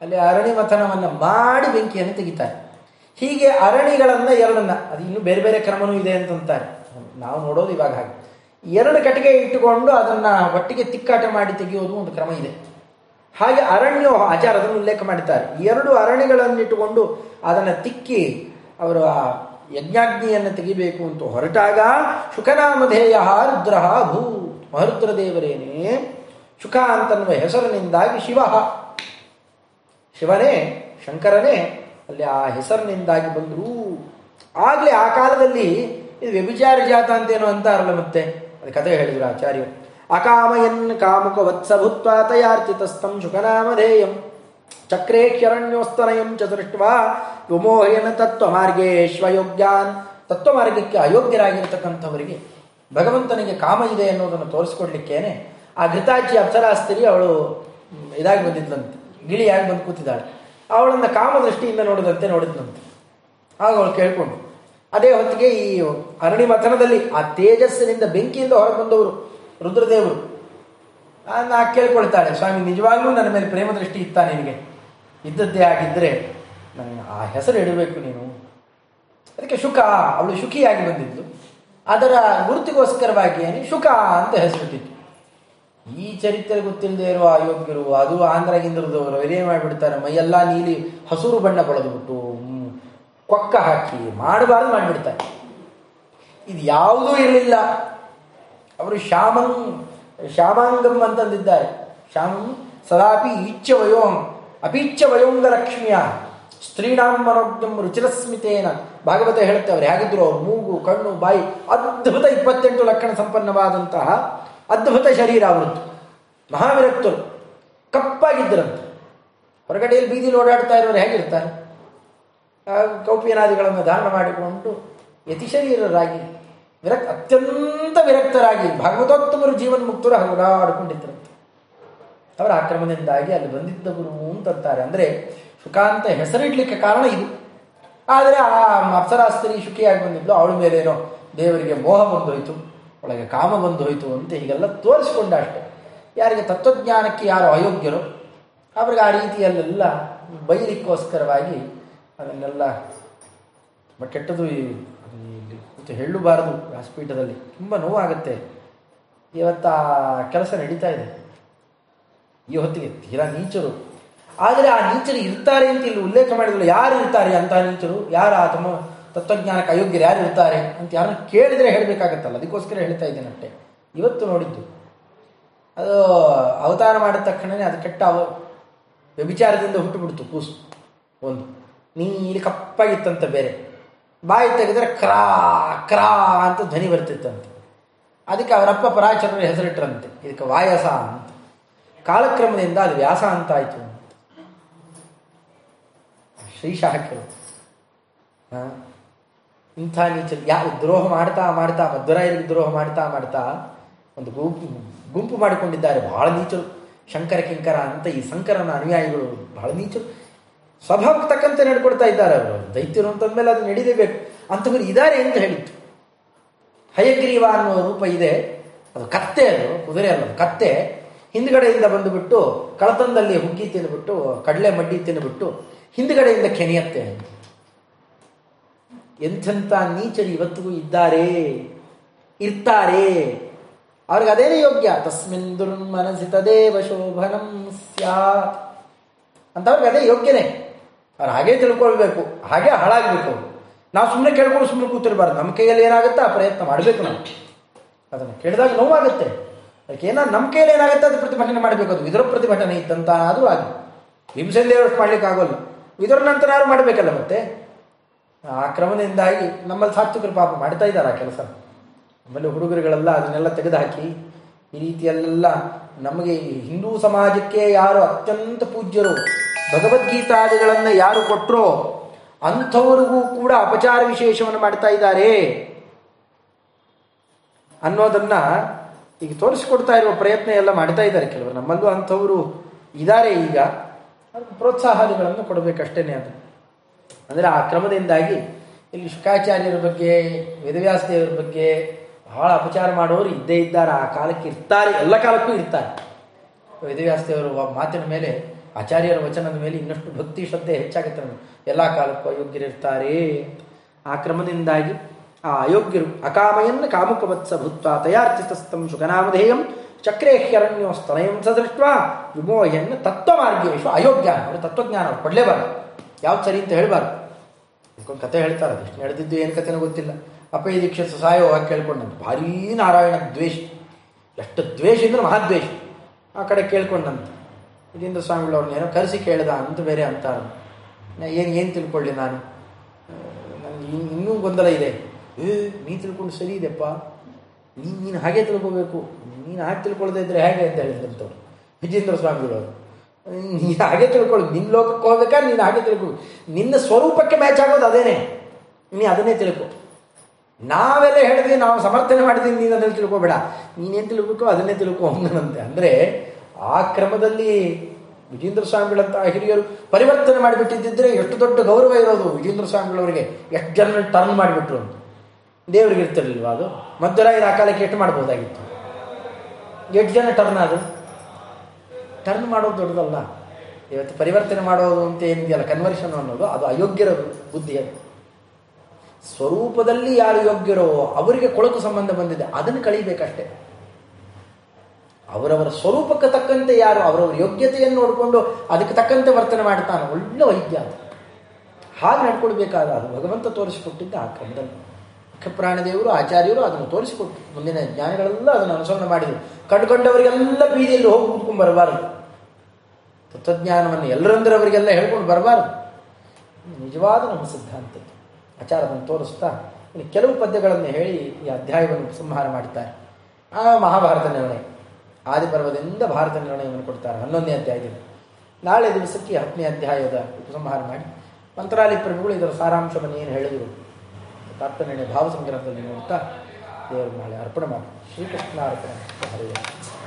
S1: ಅಲ್ಲಿ ಅರಣಿ ಮಥನವನ್ನು ಮಾಡಿ ಬೆಂಕಿಯನ್ನು ತೆಗಿತಾರೆ. ಹೀಗೆ ಅರಣಿಗಳನ್ನು ಎರಡನ್ನ, ಅದು ಇನ್ನೂ ಬೇರೆ ಬೇರೆ ಕ್ರಮನೂ ಇದೆ ಅಂತಂತಾರೆ. ನಾವು ನೋಡೋದು ಇವಾಗ ಹಾಗೆ. ಎರಡು ಕಟ್ಟಿಗೆ ಇಟ್ಟುಕೊಂಡು ಅದನ್ನು ಒಟ್ಟಿಗೆ ತಿಕ್ಕಾಟ ಮಾಡಿ ತೆಗೆಯೋದು ಒಂದು ಕ್ರಮ ಇದೆ. ಹಾಗೆ ಅರಣ್ಯ ಆಚಾರದನ್ನು ಉಲ್ಲೇಖ ಮಾಡಿದ್ದಾರೆ. ಎರಡು ಅರಣ್ಯಗಳನ್ನಿಟ್ಟುಕೊಂಡು ಅದನ್ನು ತಿಕ್ಕಿ ಅವರು ಯಜ್ಞಾಗ್ನಿಯನ್ನು ತೆಗಿಬೇಕು ಅಂತ ಹೊರಟಾಗ ಶುಕನಾಮಧೇಯ ರುದ್ರ ಭೂ. ಮಹರುದ್ರ ದೇವರೇನೇ. ಶುಕ ಅಂತನ್ನುವ ಹೆಸರಿನಿಂದಾಗಿ ಶಿವ. ಶಿವನೇ, ಶಂಕರನೇ, ಅಲ್ಲಿ ಆ ಹೆಸರಿನಿಂದಾಗಿ ಬಂದರು. ಆಗಲೇ ಆ ಕಾಲದಲ್ಲಿ ಇದು ವ್ಯಭಿಚಾರ ಜಾತ ಅಂತೇನೋ ಅಂತಾರಲ್ಲ ಮತ್ತೆ? ಅದು ಕಥೆ ಹೇಳಿದ್ರು ಆಚಾರ್ಯರು. ಅಕಾಮಯನ್ ಕಾಮುಕ ವತ್ಸ ಭೂತ್ವ ತಯಾರ್ಚಿತಸ್ತಂ ಶುಕನಾಮಧೇಯಂ. ಚಕ್ರೇ ಕ್ಷರಣ್ಯೋಸ್ತನಯಂ ಚ ದೃಷ್ಟ್ವಾ ತತ್ವ ತತ್ವ ಮಾರ್ಗೇಶ್ವಯೋಗ್ಯಾನ್ ತತ್ವ ಮಾರ್ಗಕ್ಕೆ ಅಯೋಗ್ಯರಾಗಿರ್ತಕ್ಕಂಥವರಿಗೆ ಭಗವಂತನಿಗೆ ಕಾಮ ಇದೆ ಅನ್ನೋದನ್ನು ತೋರಿಸ್ಕೊಡ್ಲಿಕ್ಕೇನೆ. ಆ ಘೃತಾಚಿ ಅಪ್ಸರಾಸ್ತ್ರೀ ಅವಳು ಇದಾಗಿ ಬಂದಿದ್ಲಂತೆ. ಗಿಳಿಯಾಗಿ ಬಂದು ಕೂತಿದ್ದಾಳೆ. ಅವಳನ್ನ ಕಾಮ ದೃಷ್ಟಿಯಿಂದ ನೋಡಿದಂತೆ ನೋಡಿದ್ಲಂತೆ. ಆಗ ಅವಳು ಕೇಳ್ಕೊಂಡು, ಅದೇ ಹೊತ್ತಿಗೆ ಈ ಅರಣಿ ಮಥನದಲ್ಲಿ ಆ ತೇಜಸ್ಸಿನಿಂದ ಬೆಂಕಿಯಿಂದ ಹೊರಗೆ ಬಂದವರು, ರುದ್ರದೇವರು ನಾ ಕೇಳ್ಕೊಳ್ತಾಳೆ. ಸ್ವಾಮಿ, ನಿಜವಾಗ್ಲೂ ನನ್ನ ಮೇಲೆ ಪ್ರೇಮ ದೃಷ್ಟಿ ಇತ್ತ ನಿನಗೆ? ಇದ್ದದ್ದೇ ಆಗಿದ್ದರೆ ನನ್ನ ಆ ಹೆಸರು ಇಡಬೇಕು ನೀನು. ಅದಕ್ಕೆ ಶುಕ, ಅವಳು ಶುಕಿಯಾಗಿ ಬಂದಿದ್ಲು. ಅದರ ಗುರುತಿಗೋಸ್ಕರವಾಗಿ ಏನು ಶುಕ ಅಂತ ಹೆಸರಿಟ್ಟಿತ್ತು ಈ ಚರಿತ್ರೆ ಗೊತ್ತಿಲ್ಲದೆ ಇರುವ ಅಯೋಗ್ಯರು, ಅದು ಆಂಧ್ರಗಿಂದ್ರದವರು ಇದೇ ಮಾಡಿಬಿಡ್ತಾರೆ, ಮೈಯೆಲ್ಲ ನೀಲಿ ಹಸೂರು ಬಣ್ಣ ಬಳದ್ಬಿಟ್ಟು ಕೊಕ್ಕ ಹಾಕಿ ಮಾಡಬಾರ್ದು ಮಾಡಿಬಿಡ್ತಾರೆ. ಇದು ಯಾವುದೂ ಇರಲಿಲ್ಲ. ಅವರು ಶ್ಯಾಮಂ ಶ್ಯಾಮಾಂಗಂ ಅಂತಂದಿದ್ದಾರೆ. ಶ್ಯಾಮ್ ಸದಾಪಿ ಈಚ್ಛ ವಯೋಂ, ಅಪೀಚ್ಛ ವಯೋಂಗ ಲಕ್ಷ್ಮಿಯ ಸ್ತ್ರೀಣಾಂ ಮನೋಜ್ಞಂ ರುಚಿರಸ್ಮಿತೇನ. ಭಾಗವತ ಹೇಳ್ತೇವ್ರೆ ಹೇಗಿದ್ರು ಅವ್ರು ಮೂಗು, ಕಣ್ಣು, ಬಾಯಿ, ಅದ್ಭುತ ಇಪ್ಪತ್ತೆಂಟು ಲಕ್ಷಣ ಸಂಪನ್ನವಾದಂತಹ ಅದ್ಭುತ ಶರೀರ ಅವರದ್ದು. ಮಹಾವಿರಕ್ತರು, ಕಪ್ಪಾಗಿದ್ದರಂತೆ. ಹೊರಗಡೆಯಲ್ಲಿ ಬೀದಿಲಿ ಓಡಾಡ್ತಾ ಇರೋರು ಹೇಗಿರ್ತಾರೆ? ಕೌಪ್ಯನಾದಿಗಳನ್ನು ದಾನ ಮಾಡಿಕೊಂಡು ಯತಿಶರೀರರಾಗಿ ವಿರಕ್ ಅತ್ಯಂತ ವಿರಕ್ತರಾಗಿ ಭಗವತೋತ್ತಮರು ಜೀವನ್ ಮುಕ್ತರು ಹಾಗೆ ಓಡಾಡಿಕೊಂಡಿದ್ದರಂತೆ ಅವರ ಆಕ್ರಮಣದಿಂದಾಗಿ ಅಲ್ಲಿ ಬಂದಿದ್ದವರು ಅಂತಂತಾರೆ ಅಂದರೆ ಶುಕಾಂತ ಹೆಸರಿಡ್ಲಿಕ್ಕೆ ಕಾರಣ ಇದು. ಆದರೆ ಆ ಅಪ್ಸರಾಸ್ತ್ರೀ ಶುಕಿಯಾಗಿ ಬಂದಿದ್ಲು. ಅವಳ ಮೇಲೇನೋ ದೇವರಿಗೆ ಮೋಹ ಬಂದೋಯ್ತು, ಒಳಗೆ ಕಾಮ ಬಂದೋಯ್ತು ಅಂತ ಹೀಗೆಲ್ಲ ತೋರಿಸಿಕೊಂಡ ಅಷ್ಟೆ. ಯಾರಿಗೆ ತತ್ವಜ್ಞಾನಕ್ಕೆ ಯಾರು ಅಯೋಗ್ಯರು ಅವ್ರಿಗೆ ಆ ರೀತಿಯಲ್ಲೆಲ್ಲ ಬೈಲಿಕ್ಕೋಸ್ಕರವಾಗಿ ಅದನ್ನೆಲ್ಲ ಕೆಟ್ಟದು ಇಲ್ಲಿ ಹೇಳಬಾರದು ವ್ಯಾಸಪೀಠದಲ್ಲಿ. ತುಂಬ ನೋವಾಗುತ್ತೆ. ಇವತ್ತು ಆ ಕೆಲಸ ನಡೀತಾ ಇದೆ. ಈ ಹೊತ್ತಿಗೆ ತೀರಾ ನೀಚರು. ಆದರೆ ಆ ನೀಚರು ಇರ್ತಾರೆ ಅಂತ ಇಲ್ಲಿ ಉಲ್ಲೇಖ ಮಾಡಿದ್ರು ಯಾರು ಇರ್ತಾರೆ ಅಂತ ನೀಚರು? ಯಾರು ಆ ತಮ್ಮ ತತ್ವಜ್ಞಾನಕ್ಕೆ ಅಯೋಗ್ಯರು ಯಾರು ಇರ್ತಾರೆ ಅಂತ ಯಾರನ್ನ ಕೇಳಿದ್ರೆ ಹೇಳಬೇಕಾಗತ್ತಲ್ಲ. ಅದಕ್ಕೋಸ್ಕರ ಹೇಳ್ತಾ ಇದ್ದೇನೆ ಅಷ್ಟೇ. ಇವತ್ತು ನೋಡಿದ್ದು. ಅದು ಅವತಾರ ಮಾಡಿದ ತಕ್ಷಣನೇ ಅದು ಕೆಟ್ಟ ವ್ಯಭಿಚಾರದಿಂದ ಹುಟ್ಟುಬಿಡ್ತು ಕೂಸು. ಒಂದು. ನೀಲಿ ಕಪ್ಪಾಗಿತ್ತಂತ ಬೇರೆ. ಬಾಯಿ ತೆಗೆದರೆ ಕ್ರಾ ಕ್ರಾ ಅಂತ ಧ್ವನಿ ಬರ್ತಿತ್ತಂತೆ ಅದಕ್ಕೆ ಅವರಪ್ಪ ಪರಾಚರರು ಹೆಸರಿಟ್ರಂತೆ. ಇದಕ್ಕೆ ವಾಯಸ ಅಂತ. ಕಾಲಕ್ರಮದಿಂದ ಅದು ವ್ಯಾಸ ಅಂತ. ಆಯಿತು ಶ್ರೀಶಾಖರು ಹಾ. ಇಂಥ ನೀಚ ಯಾ ದ್ರೋಹ ಮಾಡ್ತಾ ಮಾಡ್ತಾ, ಮಧ್ವರಾಯರಿಗೆ ದ್ರೋಹ ಮಾಡ್ತಾ ಮಾಡ್ತಾ ಒಂದು ಗುಂಪು ಗುಂಪು ಮಾಡಿಕೊಂಡಿದ್ದಾರೆ. ಬಹಳ ನೀಚರು. ಶಂಕರ ಕಿಂಕರ ಅಂತ ಈ ಶಂಕರನ ಅನುಯಾಯಿಗಳು ಬಹಳ ನೀಚರು. ಸ್ವಭಾವಕ್ಕೆ ತಕ್ಕಂತೆ ನಡ್ಕೊಡ್ತಾ ಇದ್ದಾರೆ ಅವರು. ದೈತ್ಯರು ಅಂತಂದ್ಮೇಲೆ ಅದು ನಡೀಲೇಬೇಕು ಅಂತವರು ಇದ್ದಾರೆ ಅಂತ ಹೇಳಿತ್ತು ಹಯಗ್ರೀವ ಅನ್ನೋ ರೂಪ ಇದೆ. ಅದು ಕತ್ತೆ ಅದು, ಕುದುರೆ ಅದು, ಕತ್ತೆ. ಹಿಂದ್ಗಡೆಯಿಂದ ಬಂದುಬಿಟ್ಟು ಕಳತಂದಲ್ಲಿ ಹುಗ್ಗಿ ತಿಂದುಬಿಟ್ಟು ಕಡಲೆ ಮಡ್ಡಿ ತಿಂದುಬಿಟ್ಟು ಹಿಂದ್ಗಡೆಯಿಂದ ಕೆನೆಯತ್ತೆ ಎಂಥೆಂಥ ನೀಚರು ಇವತ್ತಿಗೂ ಇದ್ದಾರೆ. ಇರ್ತಾರೆ. ಅವ್ರಿಗೆ ಅದೇನೇ ಯೋಗ್ಯ. ತಸ್ಮಿನ್ ದುರ್ಮನಸಿ ತದೇವ ಶೋಭನಂ ಸ್ಯಾತ್. ಅಂತವ್ರಿಗೆ ಅದೇ ಯೋಗ್ಯನೇ. ಅವ್ರು ಹಾಗೆ ತಿಳ್ಕೊಳ್ಬೇಕು, ಹಾಗೆ ಹಾಳಾಗಬೇಕು. ನಾವು ಸುಮ್ಮನೆ ಕೇಳ್ಕೊಂಡು ಸುಮ್ಮನೆ ಕೂತಿರಬಾರ್ದು. ನಮ್ಮ ಕೈಯಲ್ಲಿ ಏನಾಗುತ್ತೆ? ಆ ಪ್ರಯತ್ನ ಮಾಡಬೇಕು ನಾವು. ಅದನ್ನು ಕೇಳಿದಾಗ ನೋವಾಗುತ್ತೆ. ಅದಕ್ಕೆ ಏನೋ ನಮ್ಮ ಕೈಯಲ್ಲಿ ಏನಾಗುತ್ತೆ? ಅದು ಪ್ರತಿಭಟನೆ ಮಾಡಬೇಕು. ಅದು ಇದರ ಪ್ರತಿಭಟನೆ ಇದ್ದಂತ ಆದರೂ ಆಗಿ ಹಿಂಸೆಯಿಂದ ಮಾಡ್ಲಿಕ್ಕೆ ಆಗೋಲ್ಲ. ಇದರ ನಂತರ ಯಾರು ಮಾಡಬೇಕಲ್ಲ ಮತ್ತೆ? ಆ ಕ್ರಮದಿಂದಾಗಿ ನಮ್ಮಲ್ಲಿ ಸಾತ್ವಿಕರು ಪಾಪ ಮಾಡ್ತಾ ಇದ್ದಾರೆ ಆ ಕೆಲಸ. ಆಮೇಲೆ ಹುಡುಗರುಗಳೆಲ್ಲ ಅದನ್ನೆಲ್ಲ ತೆಗೆದುಹಾಕಿ, ಈ ರೀತಿಯಲ್ಲೆಲ್ಲ ನಮಗೆ ಹಿಂದೂ ಸಮಾಜಕ್ಕೆ ಯಾರು ಅತ್ಯಂತ ಪೂಜ್ಯರು ಭಗವದ್ಗೀತಾದಿಗಳನ್ನು ಯಾರು ಕೊಟ್ಟರೋ ಅಂಥವರಿಗೂ ಕೂಡ ಅಪಚಾರ ವಿಶೇಷವನ್ನು ಮಾಡ್ತಾ ಇದ್ದಾರೆ. ಅನ್ನೋದನ್ನ ಈಗ ತೋರಿಸ್ಕೊಡ್ತಾ ಇರುವ ಪ್ರಯತ್ನ ಎಲ್ಲ ಮಾಡ್ತಾ ಇದ್ದಾರೆ ಕೆಲವರು. ನಮ್ಮಲ್ಲೂ ಅಂಥವರು ಇದ್ದಾರೆ ಈಗ. ಪ್ರೋತ್ಸಾಹಗಳನ್ನು ಕೊಡಬೇಕಷ್ಟೇನೆ ಅದು. ಅಂದರೆ ಆ ಕ್ರಮದಿಂದಾಗಿ ಇಲ್ಲಿ ಶುಕಾಚಾರ್ಯರ ಬಗ್ಗೆ ದೇವರ ಬಗ್ಗೆ ಬಹಳ ಅಪಚಾರ ಮಾಡೋರು ಇದ್ದೇ ಇದ್ದಾರೆ. ಆ ಕಾಲಕ್ಕೆ ಇರ್ತಾರೆ. ಎಲ್ಲ ಕಾಲಕ್ಕೂ ಇರ್ತಾರೆ. ದೇವರ ಮಾತಿನ ಮೇಲೆ ಆಚಾರ್ಯರ ವಚನದ ಮೇಲೆ ಇನ್ನಷ್ಟು ಭಕ್ತಿ ಶ್ರದ್ಧೆ ಹೆಚ್ಚಾಗುತ್ತೆ ನಮಗೆ. ಎಲ್ಲ ಕಾಲಕ್ಕೂ ಅಯೋಗ್ಯರಿರ್ತಾರೆ. ಆ ಕ್ರಮದಿಂದಾಗಿ ಆ ಅಯೋಗ್ಯರು ಅಕಾಮಯನ್ನ ಕಾಮುಕವತ್ಸ ಭೂತ್ವ ತಯಾರ್ಚಿತಸ್ತಂ ಶುಕನಾಮಧೇಯಂ ಚಕ್ರೇ ಹ್ಯರಣ್ಯೋಸ್ತನಯಂ ಸದೃಷ್ಟ ವಿಮೋಹೆಯನ್ನು ತತ್ವಮಾರ್ಗೇಶು ಅಯೋಗ್ಯ ಅವರು ತತ್ವಜ್ಞಾನ ಅವರು ಕೊಡಲೇಬಾರ್ದು ಯಾವ್ದು ಸರಿ ಅಂತ ಹೇಳಬಾರ್ದು. ಒಂದು ಕತೆ ಹೇಳ್ತಾರೆ ಅದು ನಡೆದಿದ್ದು ಏನು ಕಥೆನೂ ಗೊತ್ತಿಲ್ಲ. ಅಪ್ಪಯ್ಯ ದೀಕ್ಷಿತ ಸಾಯೋವಾಗ ಕೇಳ್ಕೊಂಡಂತ. ಭಾರೀ ನಾರಾಯಣ ದ್ವೇಷ. ಎಷ್ಟು ದ್ವೇಷ ಅಂದ್ರೆ ಮಹಾದ್ವೇಷ. ಆ ಕಡೆ ಕೇಳ್ಕೊಂಡಂತ. ಅವ್ರನ್ನ ಏನೋ ಕರೆಸಿ ಕೇಳ್ದ ಅಂತ ಬೇರೆ ಅಂತಾರೆ ಏನು ಏನು ತಿಳ್ಕೊಳ್ಳಿ ನಾನು? ನನಗೆ ಇನ್ನೂ ಗೊಂದಲ ಇದೆ. ಏ, ನೀ ತಿಳ್ಕೊಂಡು ಸರಿ ಇದೆಪ್ಪ. ನೀನು ನೀನು ಹಾಗೆ ತಿಳ್ಕೊಬೇಕು. ನೀನು ಹಾಗೆ ತಿಳ್ಕೊಳ್ದೇ ಇದ್ರೆ ಹೇಗೆ ಅಂತ ಹೇಳಿದಂಥವ್ರು ವಿಜೇಂದ್ರ ಸ್ವಾಮಿಗಳು ನೀ ನೀನು ಹಾಗೆ ತಿಳ್ಕೊಳ್ಳಿ ನಿನ್ನ ಲೋಕಕ್ಕೆ ಹೋಗ್ಬೇಕಾ ನೀನು ಹಾಗೆ ತಿಳ್ಕೊ. ನಿನ್ನ ಸ್ವರೂಪಕ್ಕೆ ಮ್ಯಾಚ್ ಆಗೋದು ಅದೇನೆ. ನೀ ಅದನ್ನೇ ತಿಳ್ಕೊ. ನಾವೆಲ್ಲ ಹೇಳಿದ್ವಿ, ನಾವು ಸಮರ್ಥನೆ ಮಾಡಿದೀನಿ, ನೀನು ಅದನ್ನು ತಿಳ್ಕೊಬೇಡ. ನೀನೇನು ತಿಳ್ಬೇಕು ಅದನ್ನೇ ತಿಳ್ಕೊ ಅಂದನಂತೆ. ಅಂದರೆ ಆ ಕ್ರಮದಲ್ಲಿ ವಿಜೇಂದ್ರ ಸ್ವಾಮಿಗಳಂತಹ ಹಿರಿಯರು ಪರಿವರ್ತನೆ ಮಾಡಿಬಿಟ್ಟಿದ್ದರೆ ಎಷ್ಟು ದೊಡ್ಡ ಗೌರವ ಇರೋದು ವಿಜೇಂದ್ರ ಸ್ವಾಮಿಗಳವರಿಗೆ. ಎಷ್ಟು ಜನ ಟರ್ನ್ ಮಾಡಿಬಿಟ್ರು ಅಂತ. ದೇವರಿಗೆ ಇರ್ತಿರ್ಲಿಲ್ವಾ ಅದು? ಮಧ್ಯರಾಯರ ಆ ಕಾಲಕ್ಕೆ ಎಷ್ಟು ಮಾಡ್ಬೋದಾಗಿತ್ತು? ಎಷ್ಟು ಜನ ಟರ್ನ್ ಅದು ಟರ್ನ್ ಮಾಡೋದು ದೊಡ್ಡದಲ್ಲ. ಇವತ್ತು ಪರಿವರ್ತನೆ ಮಾಡೋದು ಅಂತ ಏನಿದೆಯಲ್ಲ ಕನ್ವರ್ಷನ್ ಅನ್ನೋದು, ಅದು ಅಯೋಗ್ಯರ ಬುದ್ಧಿ ಅದು. ಸ್ವರೂಪದಲ್ಲಿ ಯಾರು ಯೋಗ್ಯರೋ ಅವರಿಗೆ ಕೊಳಕು ಸಂಬಂಧ ಬಂದಿದೆ. ಅದನ್ನು ಕಳಿಬೇಕಷ್ಟೇ. ಅವರವರ ಸ್ವರೂಪಕ್ಕೆ ತಕ್ಕಂತೆ ಯಾರು ಅವರವರ ಯೋಗ್ಯತೆಯನ್ನು ನೋಡಿಕೊಂಡು ಅದಕ್ಕೆ ತಕ್ಕಂತೆ ವರ್ತನೆ ಮಾಡ್ತಾನೆ ಒಳ್ಳೆ ವೈದ್ಯ ಅದು. ಹಾಗೆ ನಡ್ಕೊಳ್ಬೇಕಾದ ಅದು ಭಗವಂತ ತೋರಿಸಿಕೊಟ್ಟಿದ್ದ ಆ ಕ್ರಮದಲ್ಲಿ ಮುಖ್ಯಪ್ರಾಣದೇವರು ಆಚಾರ್ಯರು ಅದನ್ನು ತೋರಿಸಿಕೊಟ್ಟು ಮುಂದಿನ ಜ್ಞಾನಿಗಳೆಲ್ಲ ಅದನ್ನು ಅನುಸರಣೆ ಮಾಡಿದರು. ಕಂಡುಕೊಂಡವರಿಗೆಲ್ಲ ಬೀದಿಯಲ್ಲಿ ಹೋಗಿ ಕೂತ್ಕೊಂಡು ಬರಬಾರದು. ತತ್ವಜ್ಞಾನವನ್ನು ಎಲ್ಲರಂದ್ರವರಿಗೆಲ್ಲ ಹೇಳ್ಕೊಂಡು ಬರಬಾರದು. ನಿಜವಾದ ನಮ್ಮ ಸಿದ್ಧಾಂತ. ಆಚಾರವನ್ನು ತೋರಿಸ್ತಾ ಕೆಲವು ಪದ್ಯಗಳನ್ನು ಹೇಳಿ ಈ ಅಧ್ಯಾಯವನ್ನು ಸಂಹಾರ ಮಾಡ್ತಾರೆ ಆ ಮಹಾಭಾರತ ನಿರ್ಣಯ ಆದಿಪರ್ವದಿಂದ ಭಾರತ ನಿರ್ಣಯವನ್ನು ಕೊಡ್ತಾರೆ. ಹನ್ನೊಂದನೇ ಅಧ್ಯಾಯದಲ್ಲಿ ನಾಳೆ ದಿವಸಕ್ಕೆ ಹತ್ತನೇ ಅಧ್ಯಾಯದ ಉಪಸಂಹಾರ ಮಾಡಿ. ಮಂತ್ರಾಲಯ ಪ್ರಭುಗಳು ಇದರ ಸಾರಾಂಶವನ್ನು ಏನು ಹೇಳಿದರು? ತಾತ್ಪರ್ಯ ಭಾವಸಂಗ್ರಹದಲ್ಲಿ ನೋಡ್ತಾ ದೇವರು ನಾಳೆ ಅರ್ಪಣೆ ಮಾಡಿ. ಶ್ರೀಕೃಷ್ಣ ಅರ್ಪಣೆ